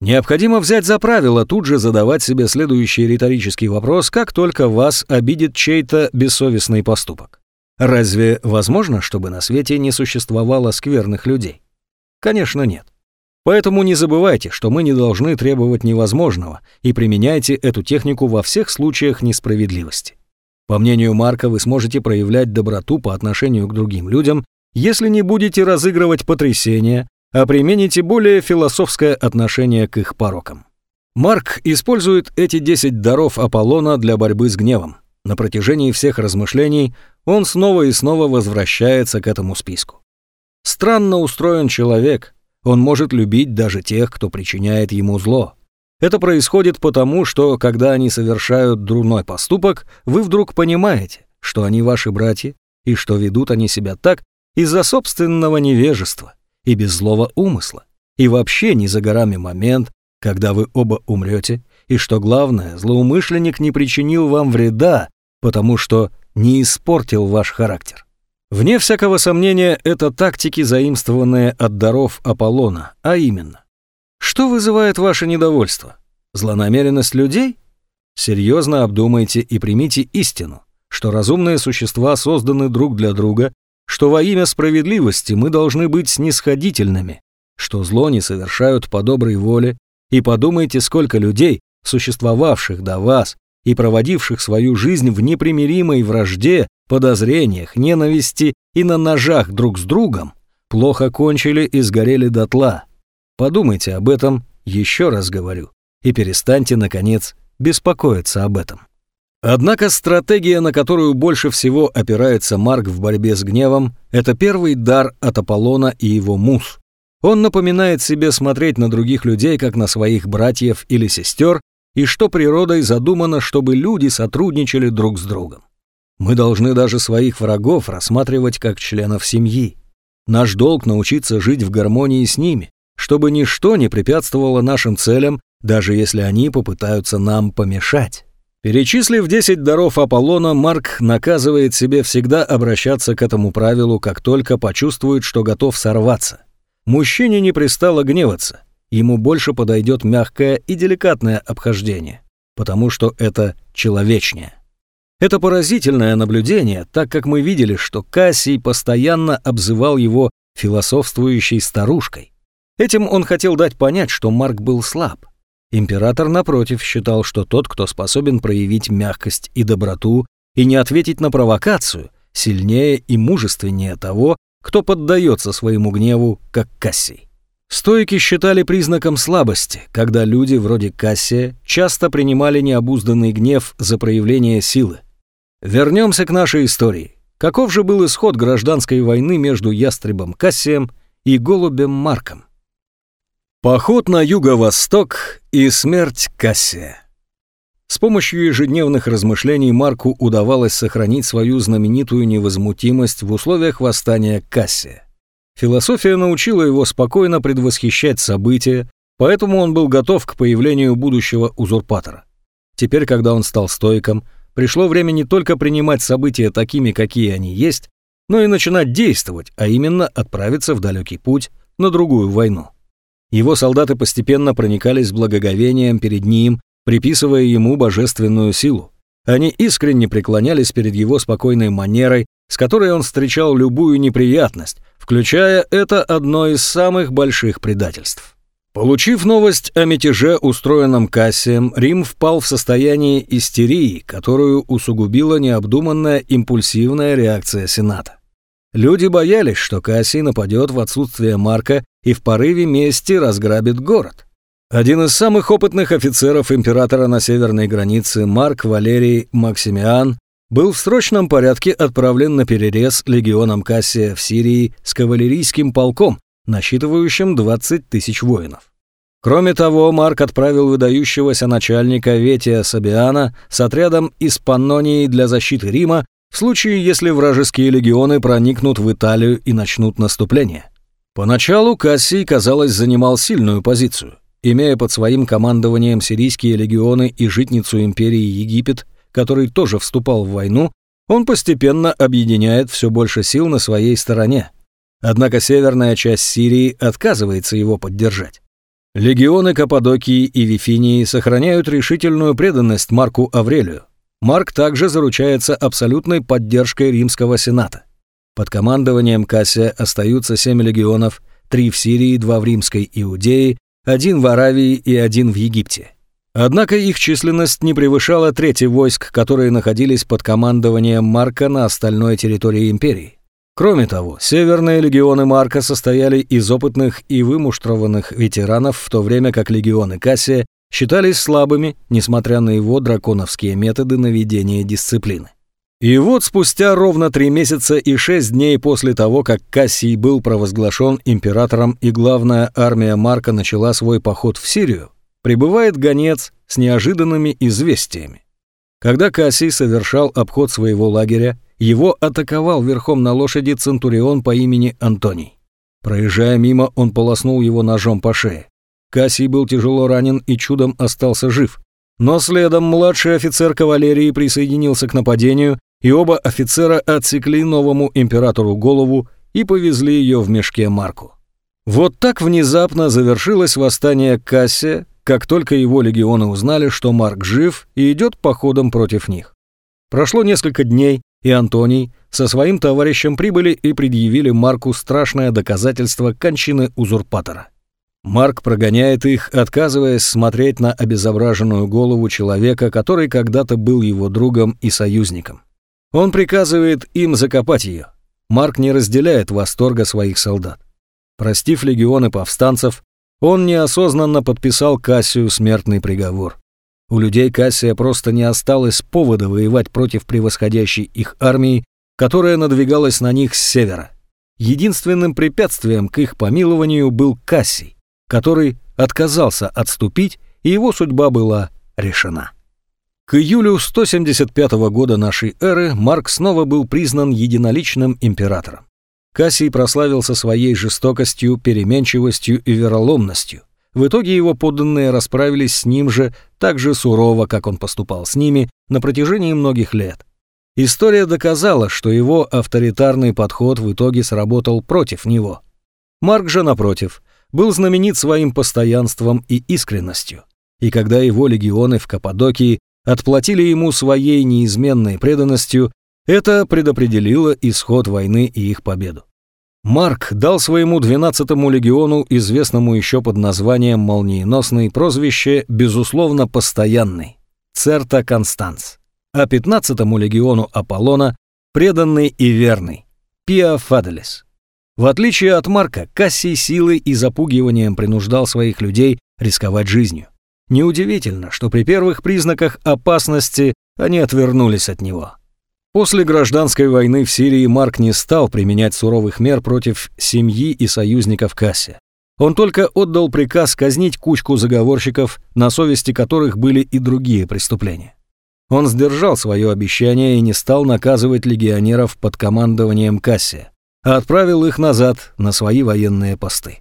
Необходимо взять за правило тут же задавать себе следующий риторический вопрос, как только вас обидит чей-то бессовестный поступок. Разве возможно, чтобы на свете не существовало скверных людей? Конечно, нет. Поэтому не забывайте, что мы не должны требовать невозможного и применяйте эту технику во всех случаях несправедливости. По мнению Марка, вы сможете проявлять доброту по отношению к другим людям, если не будете разыгрывать потрясения, а примените более философское отношение к их порокам. Марк использует эти 10 даров Аполлона для борьбы с гневом. На протяжении всех размышлений он снова и снова возвращается к этому списку. Странно устроен человек, он может любить даже тех, кто причиняет ему зло. Это происходит потому, что, когда они совершают дурной поступок, вы вдруг понимаете, что они ваши братья, и что ведут они себя так из-за собственного невежества и без злого умысла. И вообще не за горами момент, когда вы оба умрете, и что главное, злоумышленник не причинил вам вреда, потому что не испортил ваш характер. Вне всякого сомнения, это тактики, заимствованные от даров Аполлона, а именно. Что вызывает ваше недовольство? Злонамеренность людей? Серьезно обдумайте и примите истину, что разумные существа созданы друг для друга, что во имя справедливости мы должны быть снисходительными, что зло не совершают по доброй воле, и подумайте, сколько людей, существовавших до вас и проводивших свою жизнь в непримиримой вражде, подозрениях, ненависти и на ножах друг с другом, плохо кончили и сгорели дотла. Подумайте об этом, еще раз говорю, и перестаньте, наконец, беспокоиться об этом. Однако стратегия, на которую больше всего опирается Марк в борьбе с гневом, это первый дар от Аполлона и его муз. Он напоминает себе смотреть на других людей, как на своих братьев или сестер, и что природой задумано, чтобы люди сотрудничали друг с другом. Мы должны даже своих врагов рассматривать как членов семьи. Наш долг научиться жить в гармонии с ними, чтобы ничто не препятствовало нашим целям, даже если они попытаются нам помешать. Перечислив 10 даров Аполлона, Марк наказывает себе всегда обращаться к этому правилу, как только почувствует, что готов сорваться. Мужчине не пристало гневаться, ему больше подойдет мягкое и деликатное обхождение, потому что это человечнее. Это поразительное наблюдение, так как мы видели, что Кассий постоянно обзывал его философствующей старушкой. Этим он хотел дать понять, что Марк был слаб, Император, напротив, считал, что тот, кто способен проявить мягкость и доброту и не ответить на провокацию, сильнее и мужественнее того, кто поддается своему гневу, как Кассий. Стойки считали признаком слабости, когда люди вроде Кассия часто принимали необузданный гнев за проявление силы. Вернемся к нашей истории. Каков же был исход гражданской войны между ястребом Кассием и голубем Марком? Поход на юго-восток и смерть Кассия. С помощью ежедневных размышлений Марку удавалось сохранить свою знаменитую невозмутимость в условиях восстания Кассия. Философия научила его спокойно предвосхищать события, поэтому он был готов к появлению будущего узурпатора. Теперь, когда он стал стоиком, пришло время не только принимать события такими, какие они есть, но и начинать действовать, а именно отправиться в далекий путь на другую войну. Его солдаты постепенно проникались благоговением перед ним, приписывая ему божественную силу. Они искренне преклонялись перед его спокойной манерой, с которой он встречал любую неприятность, включая это одно из самых больших предательств. Получив новость о мятеже, устроенном Кассием, Рим впал в состояние истерии, которую усугубила необдуманная импульсивная реакция Сената. Люди боялись, что Кассий нападет в отсутствие Марка и в порыве мести разграбит город. Один из самых опытных офицеров императора на северной границе, Марк Валерий Максимиан, был в срочном порядке отправлен на перерез легионом Кассия в Сирии с кавалерийским полком, насчитывающим 20 тысяч воинов. Кроме того, Марк отправил выдающегося начальника Ветия Сабиана с отрядом из Паннонии для защиты Рима в случае, если вражеские легионы проникнут в Италию и начнут наступление. Поначалу Кассий, казалось, занимал сильную позицию. Имея под своим командованием сирийские легионы и житницу империи Египет, который тоже вступал в войну, он постепенно объединяет все больше сил на своей стороне. Однако северная часть Сирии отказывается его поддержать. Легионы Каппадокии и Вифинии сохраняют решительную преданность Марку Аврелию. Марк также заручается абсолютной поддержкой римского сената. Под командованием Кассия остаются семь легионов, три в Сирии, два в Римской Иудее, один в Аравии и один в Египте. Однако их численность не превышала трети войск, которые находились под командованием Марка на остальной территории империи. Кроме того, северные легионы Марка состояли из опытных и вымуштрованных ветеранов, в то время как легионы Кассия считались слабыми, несмотря на его драконовские методы наведения дисциплины. И вот спустя ровно три месяца и шесть дней после того, как Кассий был провозглашен императором и главная армия Марка начала свой поход в Сирию, прибывает гонец с неожиданными известиями. Когда Кассий совершал обход своего лагеря, его атаковал верхом на лошади Центурион по имени Антоний. Проезжая мимо, он полоснул его ножом по шее. Кассий был тяжело ранен и чудом остался жив. Но следом младший офицер кавалерии присоединился к нападению и оба офицера отсекли новому императору голову и повезли ее в мешке Марку. Вот так внезапно завершилось восстание Кассия, как только его легионы узнали, что Марк жив и идет походом против них. Прошло несколько дней, и Антоний со своим товарищем прибыли и предъявили Марку страшное доказательство кончины узурпатора. Марк прогоняет их, отказываясь смотреть на обезображенную голову человека, который когда-то был его другом и союзником. Он приказывает им закопать ее. Марк не разделяет восторга своих солдат. Простив легионы повстанцев, он неосознанно подписал Кассию смертный приговор. У людей Кассия просто не осталось повода воевать против превосходящей их армии, которая надвигалась на них с севера. Единственным препятствием к их помилованию был Кассий, который отказался отступить, и его судьба была решена. К июлю 175 года нашей эры Марк снова был признан единоличным императором. Кассий прославился своей жестокостью, переменчивостью и вероломностью. В итоге его подданные расправились с ним же так же сурово, как он поступал с ними на протяжении многих лет. История доказала, что его авторитарный подход в итоге сработал против него. Марк же, напротив, был знаменит своим постоянством и искренностью. И когда его легионы в Каппадокии отплатили ему своей неизменной преданностью, это предопределило исход войны и их победу. Марк дал своему 12-му легиону, известному еще под названием «Молниеносный», прозвище, безусловно, постоянный – Церта Констанс, а 15-му легиону Аполлона – преданный и верный – Пиа Фаделес. В отличие от Марка, Кассий силой и запугиванием принуждал своих людей рисковать жизнью. Неудивительно, что при первых признаках опасности они отвернулись от него. После гражданской войны в Сирии Марк не стал применять суровых мер против семьи и союзников Касси. Он только отдал приказ казнить кучку заговорщиков, на совести которых были и другие преступления. Он сдержал свое обещание и не стал наказывать легионеров под командованием Кассия, а отправил их назад на свои военные посты.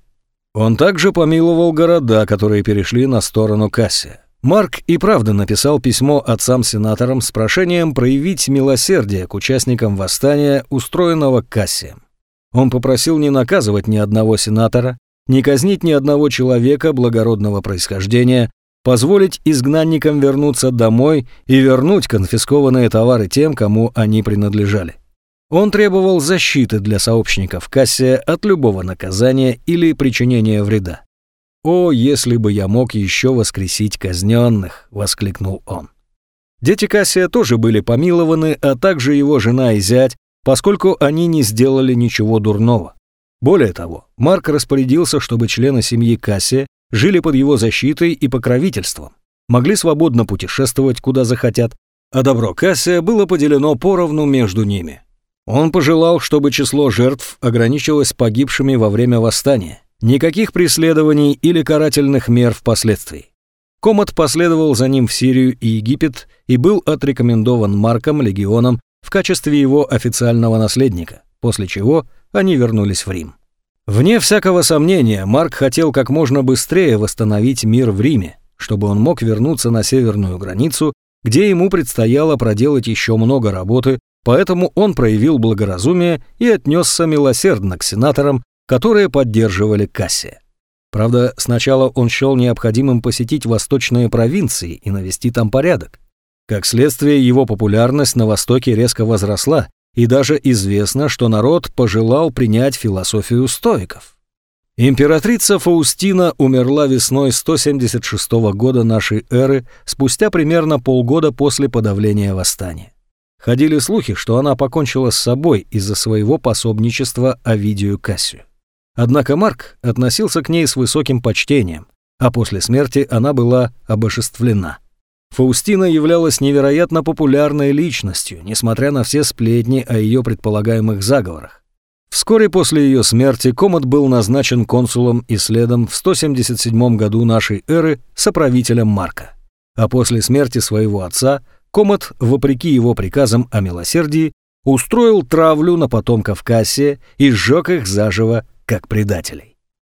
Он также помиловал города, которые перешли на сторону Кассия. Марк и правда написал письмо отцам-сенаторам с прошением проявить милосердие к участникам восстания, устроенного Кассием. Он попросил не наказывать ни одного сенатора, не казнить ни одного человека благородного происхождения, позволить изгнанникам вернуться домой и вернуть конфискованные товары тем, кому они принадлежали. Он требовал защиты для сообщников Кассия от любого наказания или причинения вреда. «О, если бы я мог еще воскресить казненных!» — воскликнул он. Дети Кассия тоже были помилованы, а также его жена и зять, поскольку они не сделали ничего дурного. Более того, Марк распорядился, чтобы члены семьи Кассия жили под его защитой и покровительством, могли свободно путешествовать куда захотят, а добро Кассия было поделено поровну между ними. Он пожелал, чтобы число жертв ограничилось погибшими во время восстания. Никаких преследований или карательных мер впоследствии. Комат последовал за ним в Сирию и Египет и был отрекомендован Марком легионом в качестве его официального наследника, после чего они вернулись в Рим. Вне всякого сомнения, Марк хотел как можно быстрее восстановить мир в Риме, чтобы он мог вернуться на северную границу, где ему предстояло проделать еще много работы Поэтому он проявил благоразумие и отнесся милосердно к сенаторам, которые поддерживали Кассия. Правда, сначала он счел необходимым посетить восточные провинции и навести там порядок. Как следствие, его популярность на Востоке резко возросла, и даже известно, что народ пожелал принять философию стоиков. Императрица Фаустина умерла весной 176 года нашей эры, спустя примерно полгода после подавления восстания. Ходили слухи, что она покончила с собой из-за своего пособничества Овидию Кассию. Однако Марк относился к ней с высоким почтением, а после смерти она была обожествлена. Фаустина являлась невероятно популярной личностью, несмотря на все сплетни о ее предполагаемых заговорах. Вскоре после ее смерти Комод был назначен консулом и следом в 177 году нашей эры соправителем Марка. А после смерти своего отца Комод, вопреки его приказам о милосердии, устроил травлю на потомков Кассия и сжег их заживо, как предателей.